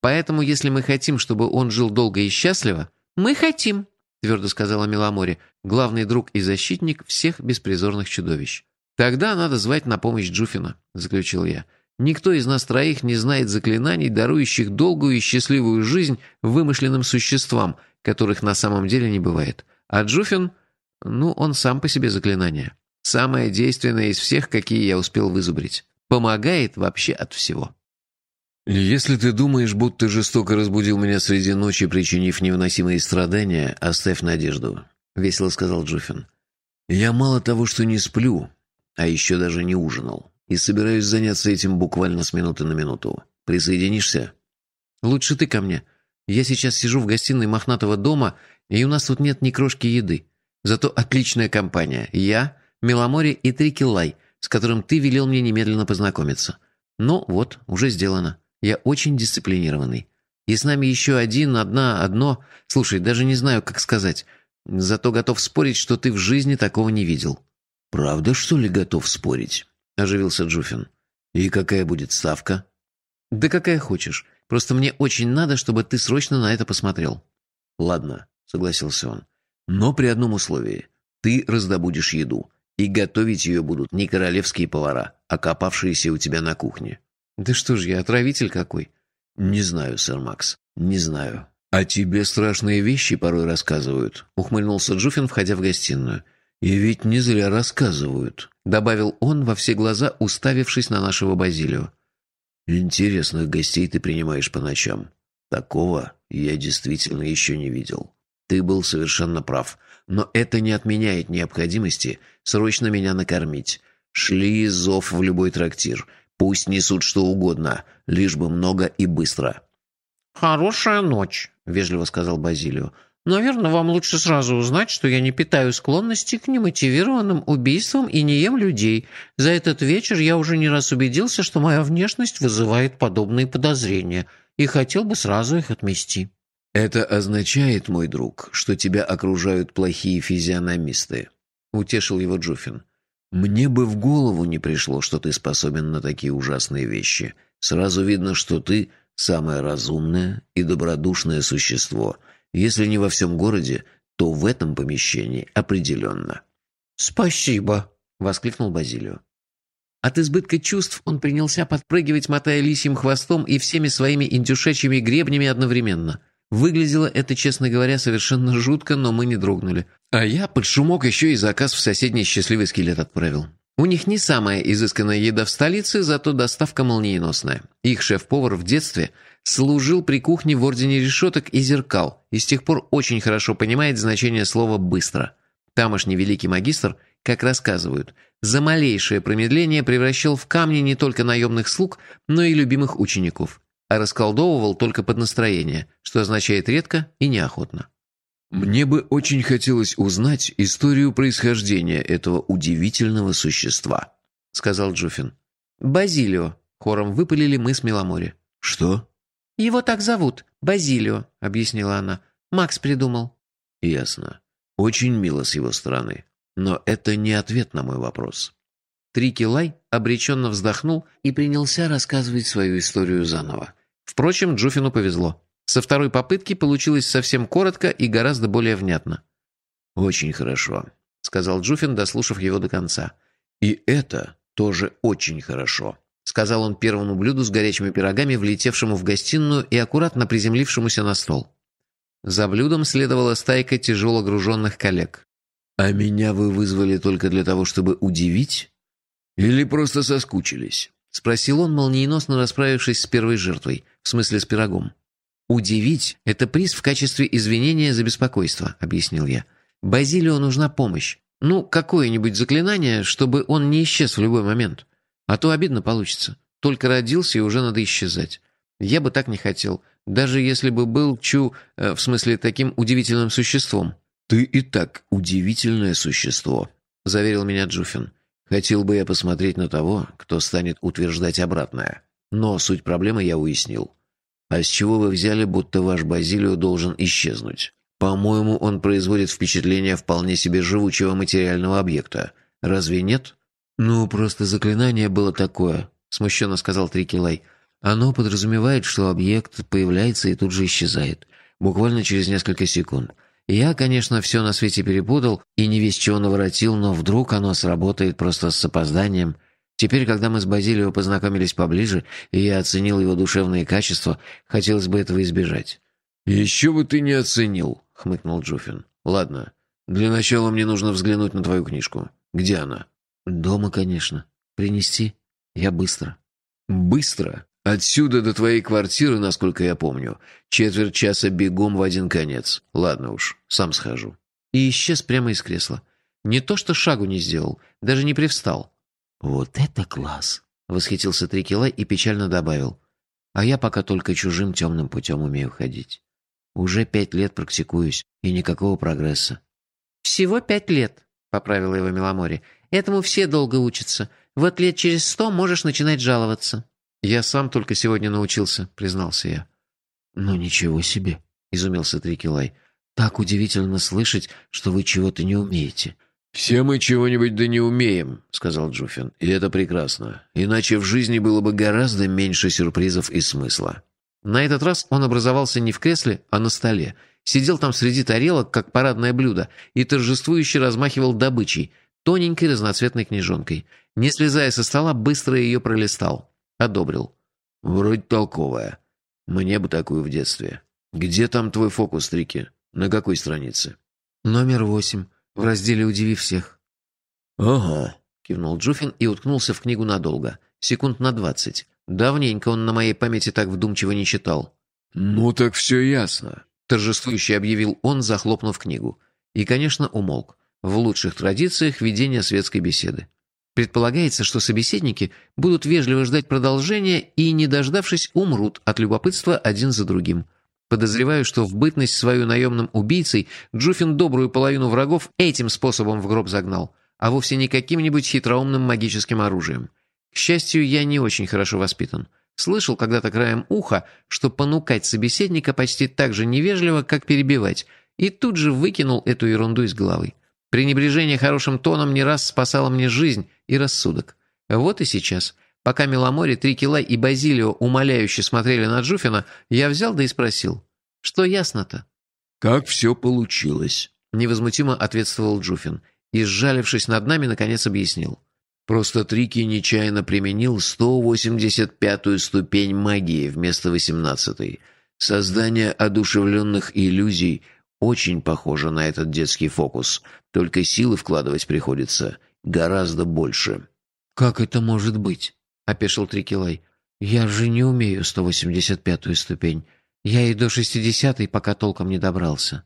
Поэтому, если мы хотим, чтобы он жил долго и счастливо... «Мы хотим», — твердо сказала Миломоре, главный друг и защитник всех беспризорных чудовищ. «Тогда надо звать на помощь Джуфина», — заключил я. «Никто из нас троих не знает заклинаний, дарующих долгую и счастливую жизнь вымышленным существам, которых на самом деле не бывает. А Джуфин...» Ну, он сам по себе заклинание. Самое действенное из всех, какие я успел вызубрить. Помогает вообще от всего. «Если ты думаешь, будто жестоко разбудил меня среди ночи, причинив невыносимые страдания, оставь надежду», — весело сказал Джуфин. «Я мало того, что не сплю, а еще даже не ужинал, и собираюсь заняться этим буквально с минуты на минуту. Присоединишься?» «Лучше ты ко мне. Я сейчас сижу в гостиной мохнатого дома, и у нас тут нет ни крошки еды. Зато отличная компания. Я, Меломори и Трикилай, с которым ты велел мне немедленно познакомиться. Ну вот, уже сделано. Я очень дисциплинированный. И с нами еще один, одна, одно... Слушай, даже не знаю, как сказать. Зато готов спорить, что ты в жизни такого не видел». «Правда, что ли, готов спорить?» – оживился Джуфин. «И какая будет ставка?» «Да какая хочешь. Просто мне очень надо, чтобы ты срочно на это посмотрел». «Ладно», — согласился он. Но при одном условии. Ты раздобудешь еду, и готовить ее будут не королевские повара, а копавшиеся у тебя на кухне. Да что ж я, отравитель какой? Не знаю, сэр Макс, не знаю. А тебе страшные вещи порой рассказывают, ухмыльнулся Джуфин, входя в гостиную. И ведь не зря рассказывают, добавил он во все глаза, уставившись на нашего Базилио. Интересных гостей ты принимаешь по ночам. Такого я действительно еще не видел. Ты был совершенно прав. Но это не отменяет необходимости срочно меня накормить. Шли зов в любой трактир. Пусть несут что угодно, лишь бы много и быстро». «Хорошая ночь», — вежливо сказал Базилио. «Наверное, вам лучше сразу узнать, что я не питаю склонности к немотивированным убийствам и не ем людей. За этот вечер я уже не раз убедился, что моя внешность вызывает подобные подозрения, и хотел бы сразу их отмести». «Это означает, мой друг, что тебя окружают плохие физиономисты», — утешил его Джуфин. «Мне бы в голову не пришло, что ты способен на такие ужасные вещи. Сразу видно, что ты самое разумное и добродушное существо. Если не во всем городе, то в этом помещении определенно». «Спасибо», — воскликнул Базилио. От избытка чувств он принялся подпрыгивать, мотая лисьим хвостом и всеми своими индюшачьими гребнями одновременно — Выглядело это, честно говоря, совершенно жутко, но мы не дрогнули. А я под шумок еще и заказ в соседний счастливый скелет отправил. У них не самая изысканная еда в столице, зато доставка молниеносная. Их шеф-повар в детстве служил при кухне в Ордене Решеток и Зеркал и с тех пор очень хорошо понимает значение слова «быстро». Тамошний великий магистр, как рассказывают, за малейшее промедление превращал в камни не только наемных слуг, но и любимых учеников а расколдовывал только под настроение, что означает редко и неохотно. «Мне бы очень хотелось узнать историю происхождения этого удивительного существа», — сказал Джуфин. «Базилио», — хором выпалили мы с Меломори. «Что?» «Его так зовут, Базилио», — объяснила она. «Макс придумал». «Ясно. Очень мило с его стороны. Но это не ответ на мой вопрос». Трикилай обреченно вздохнул и принялся рассказывать свою историю заново. Впрочем, Джуфину повезло. Со второй попытки получилось совсем коротко и гораздо более внятно. «Очень хорошо», — сказал Джуфин, дослушав его до конца. «И это тоже очень хорошо», — сказал он первому блюду с горячими пирогами, влетевшему в гостиную и аккуратно приземлившемуся на стол. За блюдом следовала стайка тяжело груженных коллег. «А меня вы вызвали только для того, чтобы удивить? Или просто соскучились?» — спросил он, молниеносно расправившись с первой жертвой, в смысле с пирогом. «Удивить — это приз в качестве извинения за беспокойство», — объяснил я. «Базилио нужна помощь. Ну, какое-нибудь заклинание, чтобы он не исчез в любой момент. А то обидно получится. Только родился, и уже надо исчезать. Я бы так не хотел, даже если бы был Чу, э, в смысле, таким удивительным существом». «Ты и так удивительное существо», — заверил меня Джуфин. «Хотел бы я посмотреть на того, кто станет утверждать обратное. Но суть проблемы я уяснил. А с чего вы взяли, будто ваш Базилио должен исчезнуть? По-моему, он производит впечатление вполне себе живучего материального объекта. Разве нет? Ну, просто заклинание было такое, смущенно сказал Трикилай. Оно подразумевает, что объект появляется и тут же исчезает. Буквально через несколько секунд. Я, конечно, все на свете перепутал и не весь чего наворотил, но вдруг оно сработает просто с опозданием – Теперь, когда мы с Базилио познакомились поближе, и я оценил его душевные качества, хотелось бы этого избежать». «Еще бы ты не оценил», — хмыкнул Джуфин. «Ладно, для начала мне нужно взглянуть на твою книжку. Где она?» «Дома, конечно. Принести? Я быстро». «Быстро? Отсюда до твоей квартиры, насколько я помню. Четверть часа бегом в один конец. Ладно уж, сам схожу». И исчез прямо из кресла. Не то что шагу не сделал, даже не привстал. «Вот это класс!» — восхитился Трикила и печально добавил. «А я пока только чужим темным путем умею ходить. Уже пять лет практикуюсь, и никакого прогресса». «Всего пять лет», — поправила его Меломори. «Этому все долго учатся. Вот лет через сто можешь начинать жаловаться». «Я сам только сегодня научился», — признался я. «Ну ничего себе», — изумился Трикилай. «Так удивительно слышать, что вы чего-то не умеете. «Все мы чего-нибудь да не умеем», — сказал Джуфин. «И это прекрасно. Иначе в жизни было бы гораздо меньше сюрпризов и смысла». На этот раз он образовался не в кресле, а на столе. Сидел там среди тарелок, как парадное блюдо, и торжествующе размахивал добычей, тоненькой разноцветной книжонкой. Не слезая со стола, быстро ее пролистал. Одобрил. «Вроде толковая. Мне бы такую в детстве. Где там твой фокус, Трики? На какой странице?» «Номер восемь в разделе «Удиви всех». «Ага», — кивнул Джуфин и уткнулся в книгу надолго. Секунд на двадцать. Давненько он на моей памяти так вдумчиво не читал. «Ну так все ясно», — торжествующе объявил он, захлопнув книгу. И, конечно, умолк. В лучших традициях ведения светской беседы. Предполагается, что собеседники будут вежливо ждать продолжения и, не дождавшись, умрут от любопытства один за другим. Подозреваю, что в бытность свою наемным убийцей Джуфин добрую половину врагов этим способом в гроб загнал, а вовсе не каким-нибудь хитроумным магическим оружием. К счастью, я не очень хорошо воспитан. Слышал когда-то краем уха, что понукать собеседника почти так же невежливо, как перебивать, и тут же выкинул эту ерунду из головы. Пренебрежение хорошим тоном не раз спасало мне жизнь и рассудок. Вот и сейчас – Пока Меломори, Трикила и Базилио умоляюще смотрели на Джуфина, я взял да и спросил. «Что ясно-то?» «Как все получилось?» Невозмутимо ответствовал Джуфин и, сжалившись над нами, наконец объяснил. «Просто Трики нечаянно применил 185-ю ступень магии вместо 18-й. Создание одушевленных иллюзий очень похоже на этот детский фокус, только силы вкладывать приходится гораздо больше». «Как это может быть?» — опешил Трикилай. «Я же не умею 185-ю ступень. Я и до 60-й пока толком не добрался».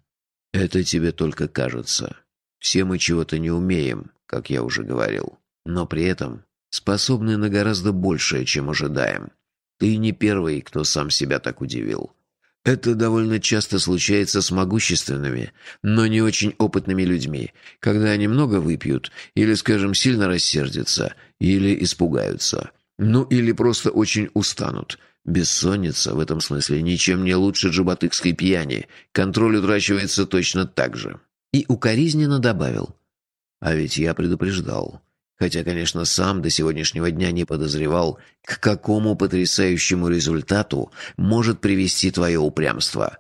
«Это тебе только кажется. Все мы чего-то не умеем, как я уже говорил. Но при этом способны на гораздо большее, чем ожидаем. Ты не первый, кто сам себя так удивил. Это довольно часто случается с могущественными, но не очень опытными людьми, когда они много выпьют или, скажем, сильно рассердятся или испугаются». Ну или просто очень устанут. Бессонница в этом смысле ничем не лучше джабатыкской пьяни. Контроль утрачивается точно так же. И укоризненно добавил. А ведь я предупреждал. Хотя, конечно, сам до сегодняшнего дня не подозревал, к какому потрясающему результату может привести твое упрямство.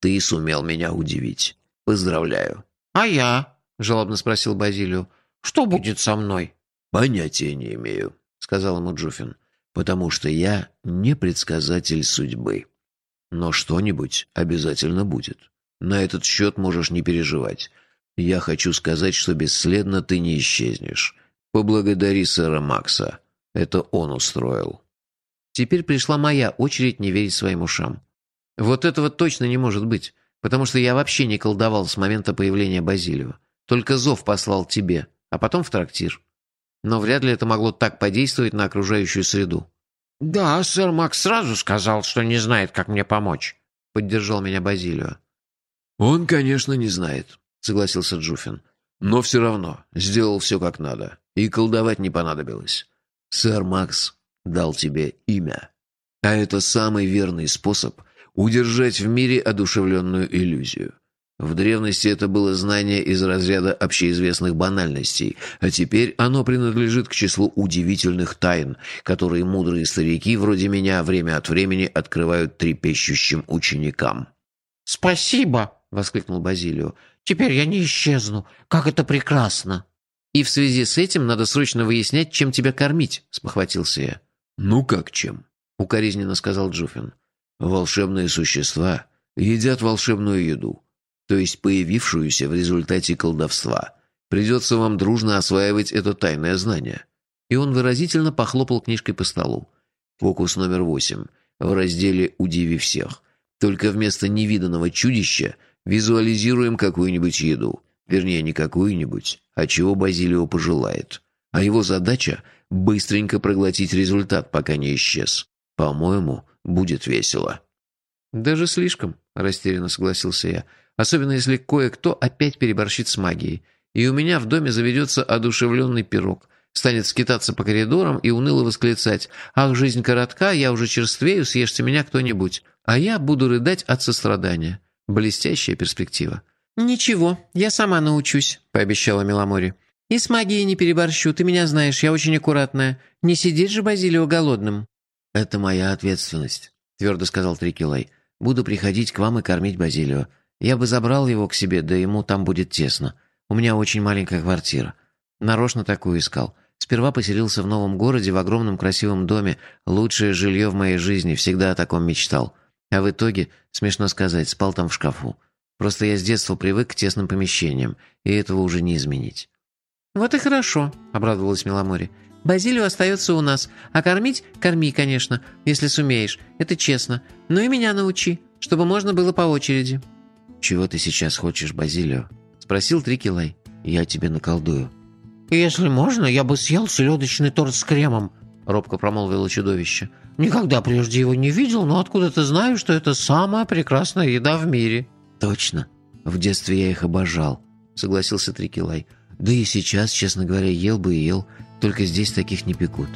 Ты сумел меня удивить. Поздравляю. «А я?» — жалобно спросил Базилио. «Что будет со мной?» «Понятия не имею», — сказал ему Джуфин, «потому что я не предсказатель судьбы. Но что-нибудь обязательно будет. На этот счет можешь не переживать. Я хочу сказать, что бесследно ты не исчезнешь. Поблагодари сэра Макса. Это он устроил». Теперь пришла моя очередь не верить своим ушам. Вот этого точно не может быть, потому что я вообще не колдовал с момента появления Базилио. Только зов послал тебе, а потом в трактир. Но вряд ли это могло так подействовать на окружающую среду. «Да, сэр Макс сразу сказал, что не знает, как мне помочь», — поддержал меня Базилио. «Он, конечно, не знает», — согласился Джуфин. «Но все равно сделал все как надо, и колдовать не понадобилось. Сэр Макс дал тебе имя. А это самый верный способ удержать в мире одушевленную иллюзию. В древности это было знание из разряда общеизвестных банальностей, а теперь оно принадлежит к числу удивительных тайн, которые мудрые старики вроде меня время от времени открывают трепещущим ученикам. «Спасибо!» — воскликнул Базилио. «Теперь я не исчезну. Как это прекрасно!» «И в связи с этим надо срочно выяснять, чем тебя кормить», — спохватился я. «Ну как чем?» — укоризненно сказал Джуфин. «Волшебные существа едят волшебную еду, то есть появившуюся в результате колдовства. Придется вам дружно осваивать это тайное знание». И он выразительно похлопал книжкой по столу. Фокус номер восемь. В разделе «Удиви всех». Только вместо невиданного чудища визуализируем какую-нибудь еду. Вернее, не какую-нибудь, а чего Базилио пожелает. А его задача — быстренько проглотить результат, пока не исчез. По-моему, будет весело». «Даже слишком», — растерянно согласился я. «Особенно если кое-кто опять переборщит с магией. И у меня в доме заведется одушевленный пирог. Станет скитаться по коридорам и уныло восклицать. «Ах, жизнь коротка, я уже черствею, съешьте меня кто-нибудь». А я буду рыдать от сострадания. Блестящая перспектива. «Ничего, я сама научусь», — пообещала Меломори. «И с магией не переборщу, ты меня знаешь, я очень аккуратная. Не сидеть же Базилио голодным». «Это моя ответственность», — твердо сказал Трикилай. «Буду приходить к вам и кормить Базилио. Я бы забрал его к себе, да ему там будет тесно. У меня очень маленькая квартира. Нарочно такую искал. Сперва поселился в новом городе, в огромном красивом доме. Лучшее жилье в моей жизни, всегда о таком мечтал. А в итоге, смешно сказать, спал там в шкафу. Просто я с детства привык к тесным помещениям, и этого уже не изменить». «Вот и хорошо», — обрадовалась Меломори. «Базилио остается у нас, а кормить — корми, конечно, если сумеешь, это честно. Но и меня научи, чтобы можно было по очереди». «Чего ты сейчас хочешь, Базилио?» — спросил Трикилай. «Я тебе наколдую». «Если можно, я бы съел селедочный торт с кремом», — робко промолвило чудовище. «Никогда прежде его не видел, но откуда-то знаю, что это самая прекрасная еда в мире». «Точно. В детстве я их обожал», — согласился Трикилай. «Да и сейчас, честно говоря, ел бы и ел, только здесь таких не пекут».